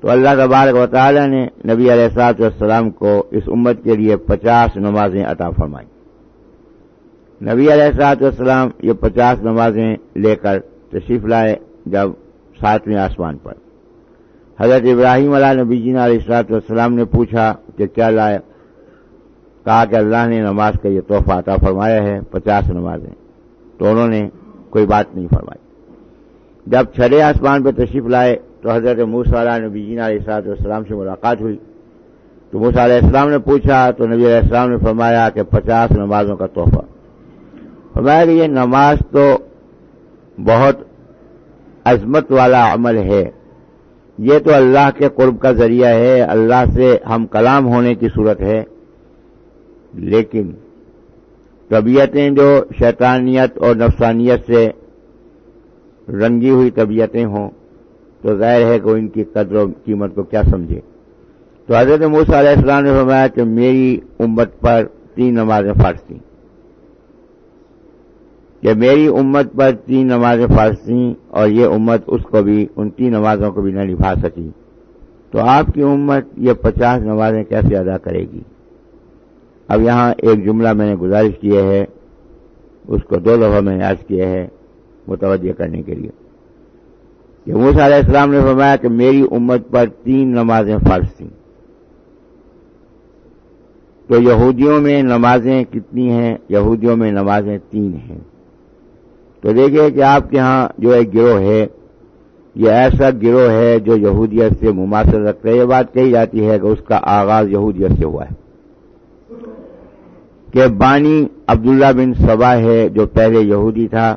[SPEAKER 2] تو اللہ تبارک و تعالی نے نبی علیہ السلاط والسلام کو اس امت کے لیے پچاس نمازیں عطا فرمائی۔ نبی علیہ السلاط والسلام یہ پچاس نمازیں لے کر تشریف لائے جب ساتویں آسمان پر۔ حضرت ابراہیم علیہ نبی جین علیہ السلاط والسلام نے پوچھا کہ کیا لائے کہا کہ اللہ نے نماز کا یہ تحفہ عطا فرمایا ہے، پچاس نمازیں۔ تو انہوں نے کوئی بات نہیں فرمائی۔ جب چھڑے آسمان پہ تشریف لائے تو حضرت موسا علیہ نبی جین علیہ السلاط والسلام سے ملاقات ہوئی۔ تو موسا علیہ السلام نے پوچھا، تو نبی علیہ السلام نے فرمایا کہ پچاس نمازوں کا تحفہ۔ فرمایا کہ یہ نماز تو بہت عظمت والا عمل ہے۔ یہ تو اللہ کے قرب کا ذریعہ ہے، اللہ سے ہم کلام ہونے کی صورت ہے۔ لیکن طبیعتیں جو شیطانیت اور نفسانیت سے رنگی ہوئی طبیعتیں ہوں تو ظاہر ہے کہ ان کی قدر و قیمت کو کیا سمجھے۔ تو حضرت موسیٰ علیہ السلام نے فرمایا کہ میری امت پر تین نمازیں فرض تھیں۔ کہ میری امت پر تین نمازیں فرض تھیں اور یہ امت اس کو بھی، ان تین نمازوں کو بھی نہ نبھا سکی۔ تو آپ کی امت یہ پچاس نمازیں کیسے ادا کرے گی؟ اب یہاں ایک جملہ میں نے گزارش کیا ہے، اس کو دو دفعہ میں نے عرض کیا ہے۔ متوجہ کرنے کے لیے۔ کہ موسیٰ علیہ السلام نے فرمایا کہ میری امت پر تین نمازیں فرض تھیں۔ تو یہودیوں میں نمازیں کتنی ہیں؟ یہودیوں میں نمازیں تین ہیں۔ تو دیکھیے کہ آپ کے ہاں جو ایک گروہ ہے، یہ ایسا گروہ ہے جو یہودیت سے مماثل رکھتا ہے۔ یہ بات کہی جاتی ہے کہ اس کا آغاز یہودیت سے ہوا ہے۔ کہ بانی عبداللہ بن سبا ہے جو پہلے یہودی تھا۔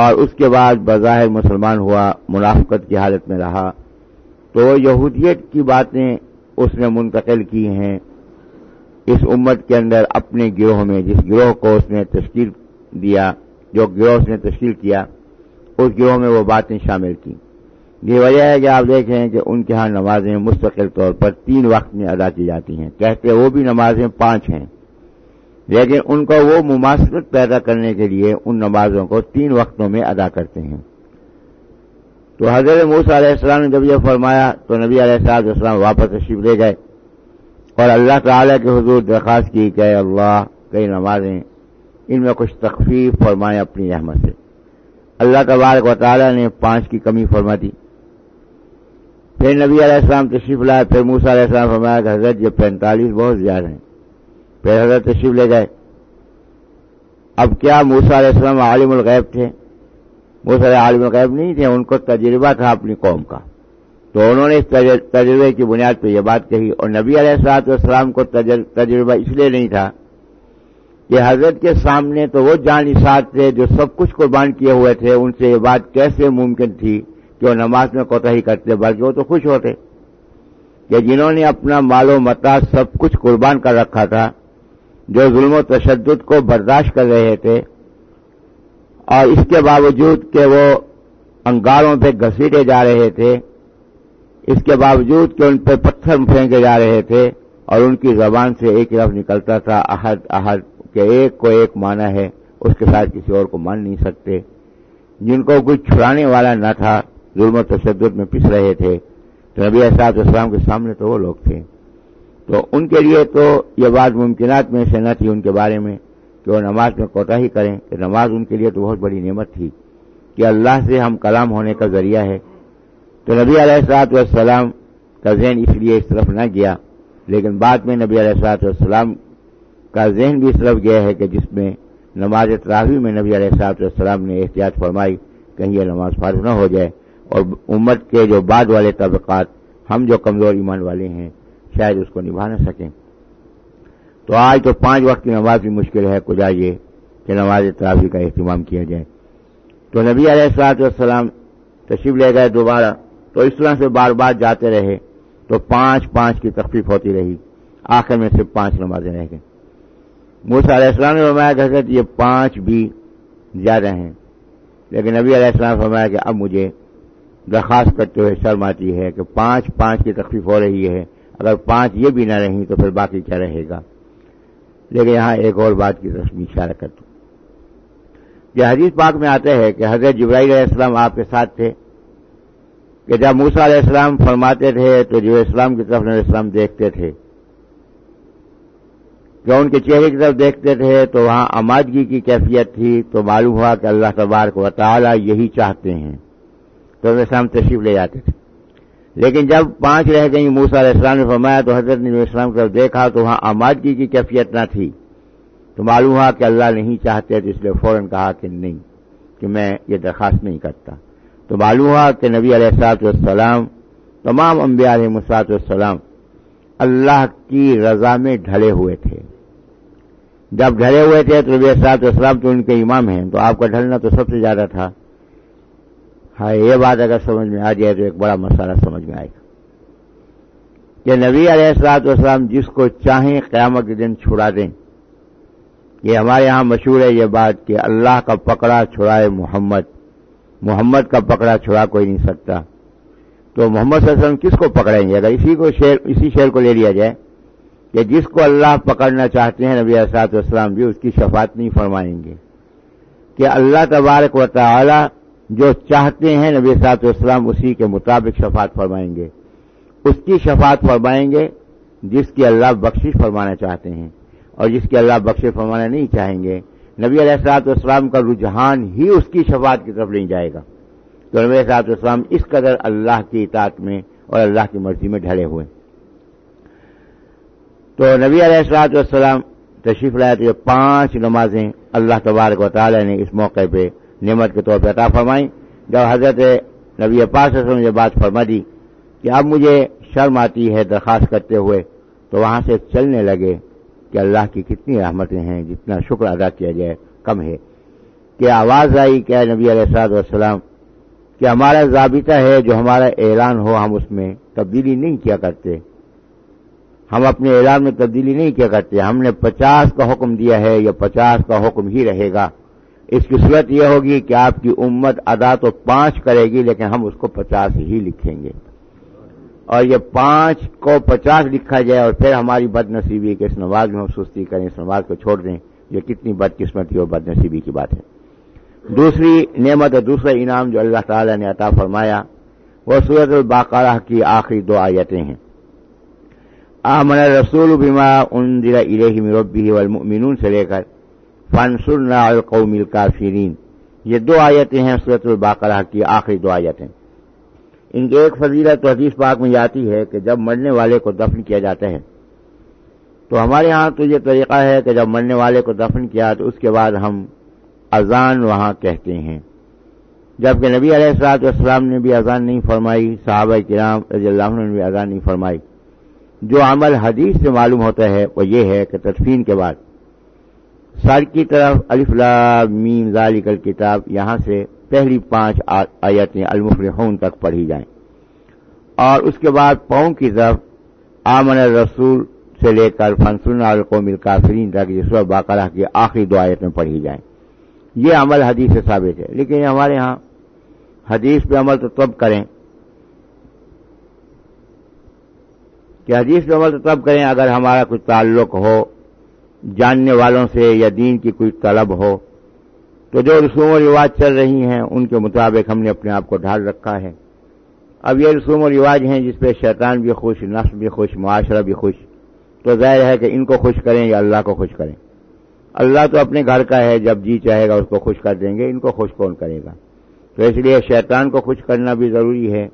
[SPEAKER 2] اور اس کے بعد بظاہر مسلمان ہوا، منافقت کی حالت میں رہا۔ تو یہودیت کی باتیں اس نے منتقل کی ہیں۔ اس امت کے اندر اپنے گروہ میں، جس گروہ کو اس نے تشکیل دیا، جو گروہ اس نے تشکیل کیا، اس گروہ میں وہ باتیں شامل کی۔ یہ وجہ ہے کہ آپ دیکھیں کہ ان کے ہاں نمازیں مستقل طور پر تین وقت میں ادا کی جاتی ہیں۔ کہتے وہ بھی نمازیں پانچ ہیں۔ لیکن ان کو وہ مماثلت پیدا کرنے کے لیے ان نمازوں کو تین وقتوں میں ادا کرتے ہیں۔ تو حضرت موسیٰ علیہ السلام نے جب یہ فرمایا تو نبی علیہ السلام السلام واپس تشریف لے گئے اور اللہ تعالی کے حضور درخواست کی کہ اللہ کئی نمازیں ان میں کچھ تخفیف فرمائے اپنی رحمت سے۔ اللہ تبارک و تعالی نے پانچ کی کمی فرما دی۔ پھر نبی علیہ السلام تشریف لائے، پھر موسا علیہ السلام فرمایا کہ حضرت یہ پینتالیس بہت زیادہ ہیں۔ پھر حضرت تشریف لے گئے۔ اب کیا موسا علیہ السلام عالم الغیب تھے؟ موسا عالم الغیب نہیں تھے، ان کو تجربہ تھا اپنی قوم کا۔ تو انہوں نے اس تجربے کی بنیاد پہ یہ بات کہی اور نبی علیہ السلاط والسلام کو تجربہ اس لیے نہیں تھا کہ حضرت کے سامنے تو وہ جان ساتھ تھے جو سب کچھ قربان کیے ہوئے تھے، ان سے یہ بات کیسے ممکن تھی کہ وہ نماز میں کوتا ہی کرتے بلکہ وہ تو خوش ہوتے۔ کہ جنہوں نے اپنا مال و متا سب کچھ قربان کر رکھا تھا جو ظلم و تشدد کو برداشت کر رہے تھے اور اس کے باوجود کہ وہ انگاروں پہ گھسیٹے جا رہے تھے، اس کے باوجود کہ ان پہ پتھر پھینکے جا رہے تھے اور ان کی زبان سے ایک لفظ نکلتا تھا، احد احد، کہ ایک کو ایک مانا ہے، اس کے ساتھ کسی اور کو مان نہیں سکتے۔ جن کو کچھ چھڑانے والا نہ تھا، ظلم و تشدد میں پس رہے تھے۔ تو نبی احساط اسلام کے سامنے تو وہ لوگ تھے۔ تو ان کے لیے تو یہ بات ممکنات میں سے نہ تھی ان کے بارے میں کہ وہ نماز میں کوتا ہی کریں، کہ نماز ان کے لیے تو بہت بڑی نعمت تھی، کہ اللہ سے ہم کلام ہونے کا ذریعہ ہے۔ تو نبی علیہ السلاط والسلام کا ذہن اس لیے اس طرف نہ گیا، لیکن بعد میں نبی علیہ السلاط والسلام کا ذہن بھی اس طرف گیا ہے کہ جس میں نماز تراوی میں نبی علیہ السلاط والسلام نے احتیاط فرمائی، کہیں یہ نماز فارغ نہ ہو جائے۔ اور امت کے جو بعد والے طبقات، ہم جو کمزور ایمان والے ہیں شاید اس کو نبھا نہ سکیں۔ تو آج تو پانچ وقت کی نماز بھی مشکل ہے کچھ آئیے کہ نماز تراوی کا اہتمام کیا جائے۔ تو نبی علیہ السلاط والسلام تشریف لے گئے دوبارہ۔ تو اس طرح سے بار بار جاتے رہے، تو پانچ پانچ کی تخفیف ہوتی رہی۔ آخر میں سے پانچ نمازیں رہ گئیں۔ موسا علیہ السلام نے فرمایا کہ حضرت، یہ پانچ بھی زیادہ ہیں۔ لیکن نبی علیہ السلام فرمایا کہ اب مجھے درخواست کرتے ہوئے شرم آتی ہے کہ پانچ پانچ کی تخفیف ہو رہی ہے۔ اگر پانچ یہ بھی نہ رہی تو پھر باقی کیا رہے گا؟ لیکن یہاں ایک اور بات کی طرف اشارہ کر دوں یہ حدیث پاک میں آتا ہے کہ حضرت جبرائیل علیہ السلام آپ کے ساتھ تھے۔ کہ جب موسا علیہ السلام فرماتے تھے تو جو اسلام کی طرف نبی اسلام دیکھتے تھے۔ جو ان کے چہرے کی طرف دیکھتے تھے تو وہاں آمادگی کی کیفیت تھی۔ تو معلوم ہوا کہ اللہ تبارک و تعالی یہی چاہتے ہیں۔ تو اسلام تشریف لے جاتے تھے۔ لیکن جب پانچ رہ گئی موسا علیہ السلام نے فرمایا تو حضرت نے اسلام کی طرف دیکھا تو وہاں آمادگی کی کیفیت نہ تھی۔ تو معلوم ہوا کہ اللہ نہیں چاہتے، تو اس لیے فوراً کہا کہ نہیں، کہ میں یہ درخواست نہیں کرتا۔ تو معلوم ہوا کہ نبی علیہ السلاط والسلام، تمام انبیاء علیہ مسلاط والسلام اللہ کی رضا میں ڈھلے ہوئے تھے۔ جب ڈھلے ہوئے تھے تو نبی السلاط والسلام تو ان کے امام ہیں، تو آپ کا ڈھلنا تو سب سے زیادہ تھا۔ ہاں یہ بات اگر سمجھ میں آ جائے تو ایک بڑا مسئلہ سمجھ میں آئے گا۔ کہ نبی علیہ السلاط والسلام جس کو چاہیں قیامت کے دن چھڑا دیں، یہ ہمارے یہاں مشہور ہے یہ بات کہ اللہ کا پکڑا چھڑائے محمد۔ محمد کا پکڑا چھڑا کوئی نہیں سکتا۔ تو محمد صلی اللہ علیہ وسلم کس کو پکڑیں گے؟ اگر اسی کو شیر، اسی شیر کو لے لیا جائے کہ جس کو اللہ پکڑنا چاہتے ہیں نبی اسات والسلام بھی اس کی شفاعت نہیں فرمائیں گے۔ کہ اللہ تبارک و تعالی جو چاہتے ہیں نبی صاحب اسلام اسی کے مطابق شفاعت فرمائیں گے۔ اس کی شفاعت فرمائیں گے جس کی اللہ بخشش فرمانا چاہتے ہیں اور جس کی اللہ بخشش فرمانا نہیں چاہیں گے۔ نبی علیہ السلاط اسلام کا رجحان ہی اس کی شفاعت کی طرف نہیں جائے گا۔ تو نبی صاحب اسلام اس قدر اللہ کی اطاعت میں اور اللہ کی مرضی میں ڈھلے ہوئے۔ تو نبی علیہ السلاط والسلام تشریف لائے تو یہ پانچ نمازیں اللہ تبارک و تعالی نے اس موقع پہ نعمت کے طور پہ عطا فرمائی جب حضرت نبی پاس نے یہ بات فرما دی کہ اب مجھے شرم آتی ہے درخواست کرتے ہوئے، تو وہاں سے چلنے لگے کہ اللہ کی کتنی رحمتیں ہیں، جتنا شکر ادا کیا جائے، کم ہے۔ کہ آواز آئی کہ نبی علیہ السلاد والسلام، کہ ہمارا ضابطہ ہے جو ہمارا اعلان ہو، ہم اس میں تبدیلی نہیں کیا کرتے۔ ہم اپنے اعلان میں تبدیلی نہیں کیا کرتے۔ ہم نے پچاس کا حکم دیا ہے یا پچاس کا حکم ہی رہے گا۔ اس کی صورت یہ ہوگی کہ آپ کی امت ادا تو پانچ کرے گی، لیکن ہم اس کو پچاس ہی لکھیں گے۔ اور یہ پانچ کو پچاس لکھا جائے اور پھر ہماری بد نصیبی کہ اس نماز میں ہم سستی کریں، اس نماز کو چھوڑ دیں، یہ کتنی بد قسمتی اور بد نصیبی کی بات ہے۔ دوسری نعمت اور دوسرا انعام جو اللہ تعالی نے عطا فرمایا، وہ سورت الباقارہ کی آخری دو آیتیں ہیں۔ آمن رسول بیما ان دلا مربی والمؤمنون سے لے کر فنسرنا القوم الکافرین یہ دو آیتیں ہیں سورت الباقرہ کی، آخری دو آیتیں۔ ان کی ایک فضیلت تو حدیث پاک میں جاتی ہے کہ جب مرنے والے کو دفن کیا جاتا ہے، تو ہمارے ہاں تو یہ طریقہ ہے کہ جب مرنے والے کو دفن کیا تو اس کے بعد ہم اذان وہاں کہتے ہیں۔ جبکہ نبی علیہ السلاط والسلام نے بھی اذان نہیں فرمائی، صحابہ کرام رضی اللہ عنہ نے بھی اذان نہیں فرمائی۔ جو عمل حدیث سے معلوم ہوتا ہے وہ یہ ہے کہ تدفین کے بعد سر کی طرف الفلا میم ذالک کتاب یہاں سے پہلی پانچ آیتیں المفرحون تک پڑھی جائیں۔ اور اس کے بعد پاؤں کی طرف آمن رسول سے لے کر فنسن القوم الکافرین تک جسو باقرہ کی آخری دو آیتیں پڑھی جائیں۔ یہ عمل حدیث سے ثابت ہے۔ لیکن ہمارے ہاں حدیث پہ عمل تو تب کریں۔ کہ حدیث پہ عمل تو تب کریں اگر ہمارا کچھ تعلق ہو۔ جاننے والوں سے یا دین کی کوئی طلب ہو، تو جو رسوم و رواج چل رہی ہیں، ان کے مطابق ہم نے اپنے آپ کو ڈھال رکھا ہے۔ اب یہ رسوم و رواج ہیں جس پہ شیطان بھی خوش، نفس بھی خوش، معاشرہ بھی خوش۔ تو ظاہر ہے کہ ان کو خوش کریں یا اللہ کو خوش کریں۔ اللہ تو اپنے گھر کا ہے، جب جی چاہے گا اس کو خوش کر دیں گے۔ ان کو خوش کون کرے گا؟ تو اس لیے شیطان کو خوش کرنا بھی ضروری ہے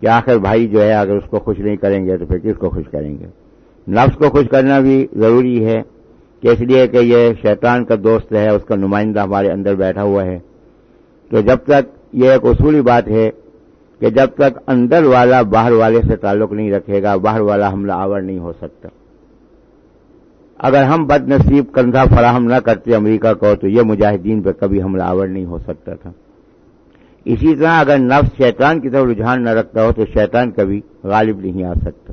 [SPEAKER 2] کہ آخر بھائی جو ہے، اگر اس کو خوش نہیں کریں گے تو پھر کس کو خوش کریں گے؟ نفس کو خوش کرنا بھی ضروری ہے۔ کہ اس لیے کہ یہ شیطان کا دوست ہے، اس کا نمائندہ ہمارے اندر بیٹھا ہوا ہے۔ تو جب تک یہ ایک اصولی بات ہے کہ جب تک اندر والا باہر والے سے تعلق نہیں رکھے گا، باہر والا حملہ آور نہیں ہو سکتا۔ اگر ہم بد نصیب کندھا فراہم نہ کرتے امریکہ کو، تو یہ مجاہدین پہ کبھی حملہ آور نہیں ہو سکتا تھا۔ اسی طرح اگر نفس شیطان کی طرف رجحان نہ رکھتا ہو، تو شیطان کبھی غالب نہیں آ سکتا۔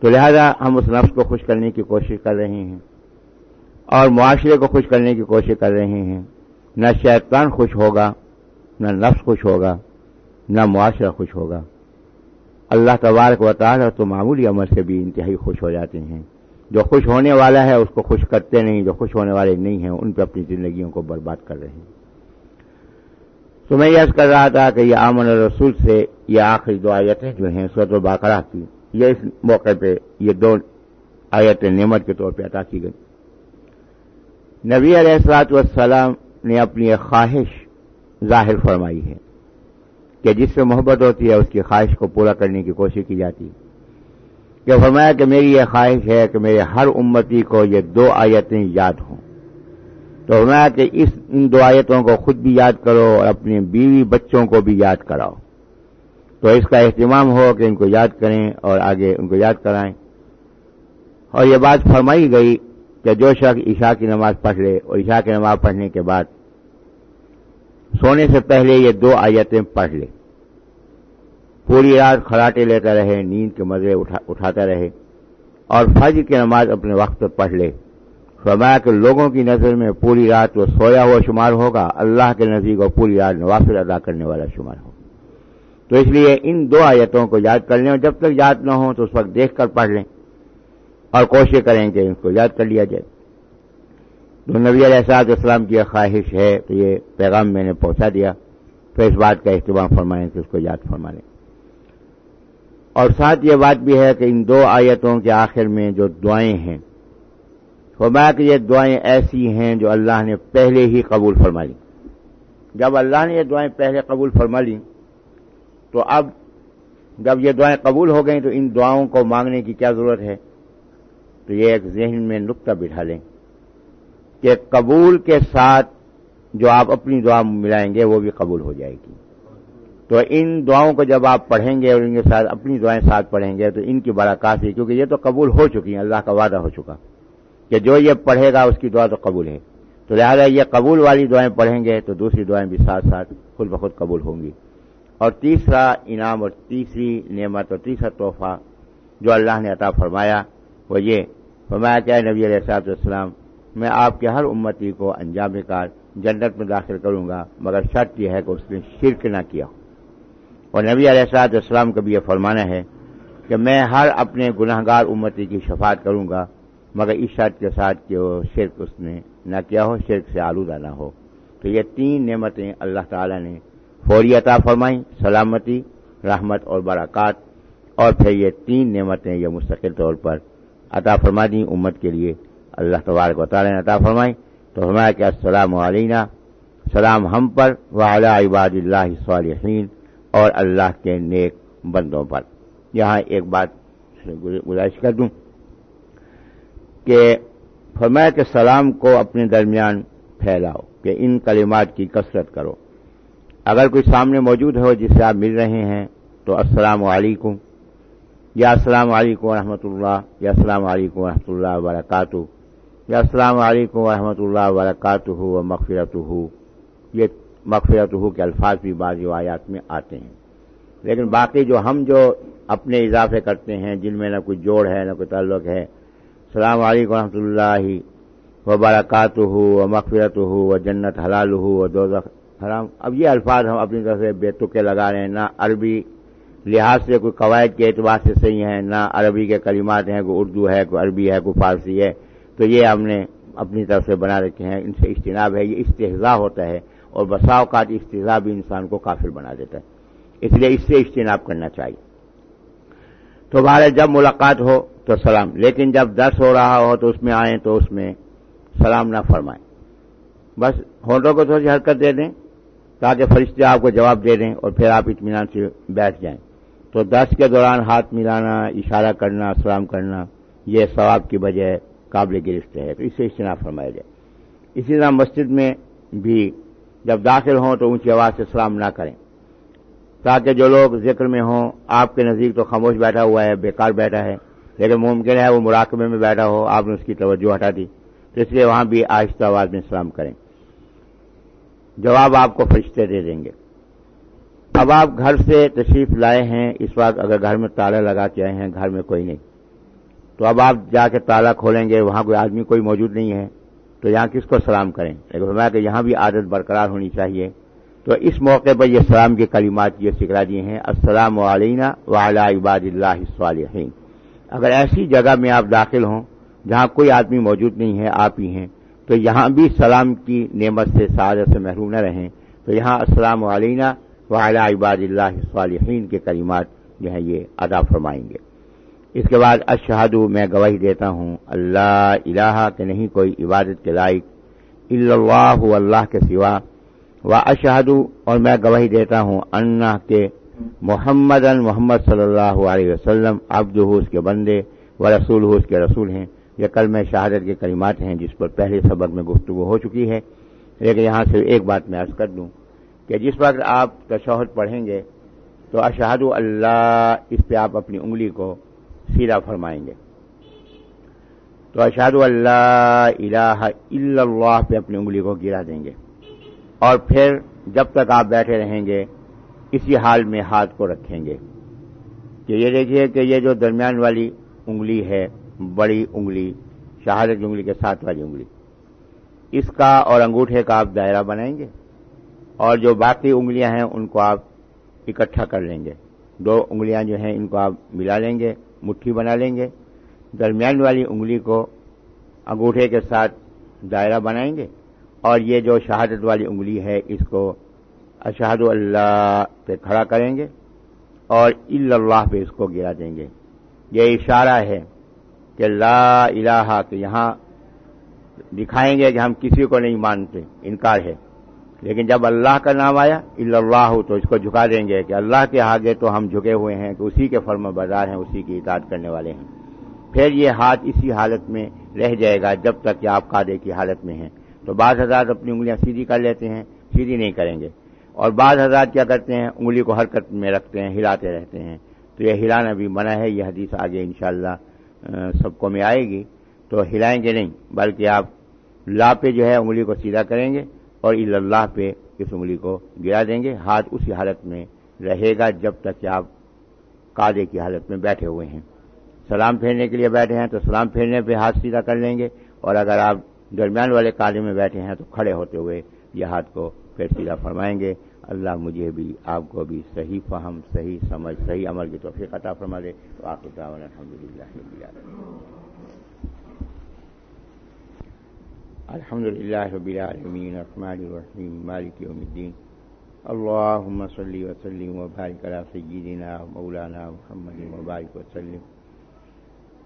[SPEAKER 2] تو لہذا ہم اس نفس کو خوش کرنے کی کوشش کر رہے ہیں۔ اور معاشرے کو خوش کرنے کی کوشش کر رہے ہیں۔ نہ شیطان خوش ہوگا، نہ نفس خوش ہوگا، نہ معاشرہ خوش ہوگا۔ اللہ تبارک و تعالی تو معمولی عمل سے بھی انتہائی خوش ہو جاتے ہیں۔ جو خوش ہونے والا ہے، اس کو خوش کرتے نہیں، جو خوش ہونے والے نہیں ہیں، ان پہ اپنی زندگیوں کو برباد کر رہے ہیں۔ تو میں یس کر رہا تھا کہ یہ آمن رسول سے یہ آخری دو آیتیں جو ہیں سورت و باقرہ کی، یہ اس موقع پہ یہ دو آیتیں نعمت کے طور پہ عطا کی گئی نبی علیہ السلاط والسلام نے اپنی ایک خواہش ظاہر فرمائی ہے کہ جس سے محبت ہوتی ہے، اس کی خواہش کو پورا کرنے کی کوشش کی جاتی ہے۔ کہ فرمایا کہ میری یہ خواہش ہے کہ میرے ہر امتی کو یہ دو آیتیں یاد ہوں۔ تو فرمایا کہ اس ان دو آیتوں کو خود بھی یاد کرو اور اپنے بیوی بچوں کو بھی یاد کراؤ۔ تو اس کا اہتمام ہو کہ ان کو یاد کریں اور آگے ان کو یاد کرائیں۔ اور یہ بات فرمائی گئی کہ جو شخص عشاء کی نماز پڑھ لے اور عشاء کی نماز پڑھنے کے بعد سونے سے پہلے یہ دو آیتیں پڑھ لے۔ پوری رات کھڑاٹے لیتا رہے، نیند کے مزے اٹھاتا رہے اور فجر کی نماز اپنے وقت پر پڑھ لے۔ فرمایا کہ لوگوں کی نظر میں پوری رات وہ سویا ہوا شمار ہوگا، اللہ کے نزدیک وہ پوری رات نوافل ادا کرنے والا شمار ہوگا۔ تو اس لیے ان دو آیتوں کو یاد کر لیں اور جب تک یاد نہ ہو تو اس وقت دیکھ کر پڑھ لیں۔ اور کوشش کریں کہ ان کو یاد کر لیا جائے۔ تو نبی علیہ السلاط اسلام کی خواہش ہے تو یہ پیغام میں نے پہنچا دیا۔ تو اس بات کا اہتمام فرمائیں کہ اس کو یاد فرما لیں۔ اور ساتھ یہ بات بھی ہے کہ ان دو آیتوں کے آخر میں جو دعائیں ہیں، فرمایا کہ یہ دعائیں ایسی ہیں جو اللہ نے پہلے ہی قبول فرما لی جب اللہ نے یہ دعائیں پہلے قبول فرما لی تو اب جب یہ دعائیں قبول ہو گئیں تو ان دعاؤں کو مانگنے کی کیا ضرورت ہے؟ تو یہ ایک ذہن میں نقطہ بٹھا لیں کہ قبول کے ساتھ جو آپ اپنی دعا ملائیں گے وہ بھی قبول ہو جائے گی۔ تو ان دعاؤں کو جب آپ پڑھیں گے اور ان کے ساتھ اپنی دعائیں ساتھ پڑھیں گے تو ان کی بڑا کافی کیونکہ یہ تو قبول ہو چکی ہیں، اللہ کا وعدہ ہو چکا کہ جو یہ پڑھے گا اس کی دعا تو قبول ہے۔ تو لہٰذا یہ قبول والی دعائیں پڑھیں گے تو دوسری دعائیں بھی ساتھ ساتھ خود بخود قبول ہوں گی۔ اور تیسرا انعام اور تیسری نعمت اور تیسرا تحفہ جو اللہ نے عطا فرمایا وہ یہ، فرمایا کیا نبی علیہ صاحب السلام میں آپ کے ہر امتی کو انجام کار جنت میں داخل کروں گا، مگر شرط یہ ہے کہ اس نے شرک نہ کیا۔ اور نبی علیہ صاحب السلام کا بھی یہ فرمانا ہے کہ میں ہر اپنے گناہ گار امتی کی شفاعت کروں گا، مگر اس شرط کے ساتھ کہ وہ شرک اس نے نہ کیا ہو، شرک سے آلودہ نہ ہو۔ تو یہ تین نعمتیں اللہ تعالی نے فوری عطا فرمائی سلامتی، رحمت اور برکات۔ اور پھر یہ تین نعمتیں یہ مستقل طور پر عطا فرما دی امت کے لیے۔ اللہ تبارک و تعالی نے عطا فرمائی۔ تو فرمایا کہ السلام علینا۔ سلام ہم پر۔ وعلی عباد اللہ صالحین۔ اور اللہ کے نیک بندوں پر۔ یہاں ایک بات گزارش کر دوں کہ فرمایا کہ سلام کو اپنے درمیان پھیلاؤ، کہ ان کلمات کی کثرت کرو۔ اگر کوئی سامنے موجود ہو جس سے آپ مل رہے ہیں، تو السلام علیکم۔ یا السلام علیکم ورحمۃ اللہ، یا السلام علیکم ورحمۃ اللہ وبرکاتہ، یا السلام علیکم ورحمۃ اللہ وبرکاتہ و مغفرت یہ مغفرت ہو کے الفاظ بھی بعض روایات میں آتے ہیں۔ لیکن باقی جو ہم جو اپنے اضافے کرتے ہیں، جن میں نہ کوئی جوڑ ہے، نہ کوئی تعلق ہے، السلام علیکم و رحمۃ اللہ وبرکاتہ ہو و مغفرت ہو و جنت حلال ہو و دو حرام، اب یہ الفاظ ہم اپنی طرف سے بے تکے لگا رہے ہیں، نہ عربی لحاظ سے کوئی قواعد کے اعتبار سے صحیح ہیں، نہ عربی کے کلمات ہیں، کوئی اردو ہے، کوئی عربی ہے، کوئی فارسی ہے، تو یہ ہم نے اپنی طرف سے بنا رکھے ہیں۔ ان سے اجتناب ہے، یہ استحضاء ہوتا ہے اور بسا اوقات استضاء بھی انسان کو کافر بنا دیتا ہے۔ اس لیے اس سے اجتناب کرنا چاہیے۔ تو بھارت جب ملاقات ہو تو سلام، لیکن جب درس ہو رہا ہو تو اس میں آئیں تو اس میں سلام نہ فرمائیں۔ بس ہونٹوں کو تھوڑی سی حرکت دے دیں تاکہ فرشتے آپ کو جواب دے دیں اور پھر آپ اطمینان سے بیٹھ جائیں۔ تو درس کے دوران ہاتھ ملانا، اشارہ کرنا، سلام کرنا، یہ ثواب کی بجائے قابل گرفت ہے۔ تو اس سے اجتناب فرمایا جائے۔ اسی طرح مسجد میں بھی جب داخل ہوں تو اونچی آواز سے سلام نہ کریں۔ تاکہ جو لوگ ذکر میں ہوں، آپ کے نزدیک تو خاموش بیٹھا ہوا ہے، بیکار بیٹھا ہے، لیکن ممکن ہے وہ مراقبے میں بیٹھا ہو، آپ نے اس کی توجہ ہٹا دی۔ تو اس لیے وہاں بھی آہستہ آواز میں سلام کریں۔ جواب آپ کو فرشتے دے دیں گے۔ اب آپ گھر سے تشریف لائے ہیں، اس وقت اگر گھر میں تالا لگا کے آئے ہیں، گھر میں کوئی نہیں۔ تو اب آپ جا کے تالا کھولیں گے، وہاں کوئی آدمی، کوئی موجود نہیں ہے۔ تو یہاں کس کو سلام کریں؟ لیکن کہ یہاں بھی عادت برقرار ہونی چاہیے۔ تو اس موقع پر یہ سلام کے کلمات یہ سکھلا دیے ہیں، السلام علینا وعلی عباد اللہ صالحین اگر ایسی جگہ میں آپ داخل ہوں جہاں کوئی آدمی موجود نہیں ہے، آپ ہی ہیں، تو یہاں بھی سلام کی نعمت سے، سعادت سے محروم نہ رہیں۔ تو یہاں السلام علینا وعلی عباد اللہ صالحین کے کلمات جو ہیں یہ ادا فرمائیں گے۔ اس کے بعد اشہادو میں گواہی دیتا ہوں، اللہ الہ کہ نہیں کوئی عبادت کے لائق اللہ اللہ کے سوا۔ و اشہدو اور میں گواہی دیتا ہوں انا کے محمد محمد صلی اللہ علیہ وسلم عبد اس کے بندے و رسول اس کے رسول ہیں۔ یہ کل میں شہادت کے کلمات ہیں جس پر پہلے سبق میں گفتگو ہو چکی ہے، لیکن یہاں سے ایک بات میں عرض کر دوں۔ کہ جس وقت آپ تشہد پڑھیں گے تو اشہد اللہ اس پہ آپ اپنی انگلی کو سیدھا فرمائیں گے۔ تو اشہد اللہ الہ الا اللہ پہ اپنی انگلی کو گرا دیں گے۔ اور پھر جب تک آپ بیٹھے رہیں گے، اسی حال میں ہاتھ کو رکھیں گے۔ کہ یہ دیکھیے کہ یہ جو درمیان والی انگلی ہے، بڑی انگلی، شہادت انگلی کے ساتھ والی انگلی، اس کا اور انگوٹھے کا آپ دائرہ بنائیں گے۔ اور جو باقی انگلیاں ہیں ان کو آپ اکٹھا کر لیں گے۔ دو انگلیاں جو ہیں ان کو آپ ملا لیں گے، مٹھی بنا لیں گے۔ درمیان والی انگلی کو انگوٹھے کے ساتھ دائرہ بنائیں گے اور یہ جو شہادت والی انگلی ہے، اس کو اشہد اللہ پہ کھڑا کریں گے اور اللہ پہ اس کو گرا دیں گے۔ یہ اشارہ ہے کہ لا الہ کہ یہاں دکھائیں گے کہ ہم کسی کو نہیں مانتے، انکار ہے۔ لیکن جب اللہ کا نام آیا، اللہ تو اس کو جھکا دیں گے کہ اللہ کے آگے تو ہم جھکے ہوئے ہیں، کہ اسی کے فرم بازار ہیں، اسی کی اطاعت کرنے والے ہیں۔ پھر یہ ہاتھ اسی حالت میں رہ جائے گا جب تک کہ آپ قادے کی حالت میں ہیں۔ تو بعض حضرات اپنی انگلیاں سیدھی کر لیتے ہیں، سیدھی نہیں کریں گے۔ اور بعض حضرات کیا کرتے ہیں، انگلی کو حرکت میں رکھتے ہیں، ہلاتے رہتے ہیں۔ تو یہ ہلانا بھی منع ہے، یہ حدیث آگے انشاءاللہ سب کو میں آئے گی۔ تو ہلائیں گے نہیں، بلکہ آپ لا پہ جو ہے انگلی کو سیدھا کریں گے۔ اور اللہ پہ اس انگلی کو گرا دیں گے۔ ہاتھ اسی حالت میں رہے گا جب تک کہ آپ قادے کی حالت میں بیٹھے ہوئے ہیں۔ سلام پھیرنے کے لیے بیٹھے ہیں تو سلام پھیرنے پہ ہاتھ سیدھا کر لیں گے۔ اور اگر آپ درمیان والے قادے میں بیٹھے ہیں تو کھڑے ہوتے ہوئے یہ ہاتھ کو پھر سیدھا فرمائیں گے۔ اللہ مجھے بھی، آپ کو بھی صحیح فہم، صحیح سمجھ، صحیح عمل کی توفیق عطا فرما دے۔ تو آپ کو الحمد للہ الحمد لله رب العالمين الرحمن الرحيم مالك يوم الدين. اللهم صل وسلم وبارك على سيدنا مولانا محمد وبارك وسلم.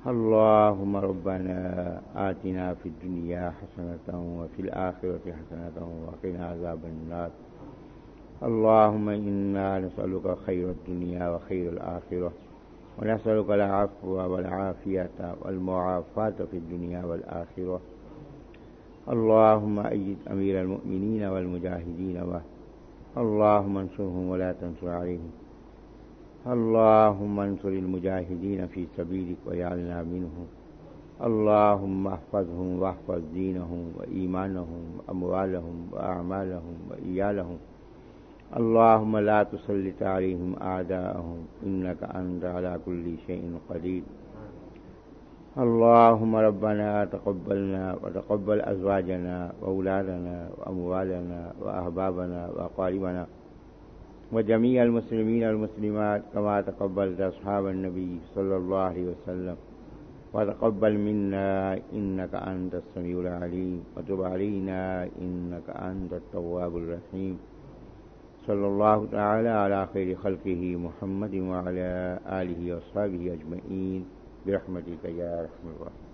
[SPEAKER 2] اللهم ربنا آتنا في الدنيا حسنة وفي الآخرة حسنة وقنا عذاب النار. اللهم إنا نسألك خير الدنيا وخير الآخرة ونسألك العفو والعافية والمعافاة في الدنيا والآخرة. اللهم أيد أمير المؤمنين والمجاهدين و اللهم انصرهم ولا تنصر عليهم. اللهم انصر المجاهدين في سبيلك ويعلنا منهم. اللهم احفظهم واحفظ دينهم وإيمانهم وأموالهم وأعمالهم وإيالهم. اللهم لا تسلط عليهم أعداءهم. إنك أنت على كل شيء قدير. اللهم ربنا تقبلنا وتقبل أزواجنا وأولادنا وأموالنا وأحبابنا وأقاربنا وجميع المسلمين والمسلمات كما تقبلت أصحاب النبي صلى الله عليه وسلم وتقبل منا إنك أنت السميع العليم وتب علينا إنك أنت التواب الرحيم صلى الله تعالى على خير خلقه محمد وعلى آله وصحبه أجمعين برحمتك يا رحمة الله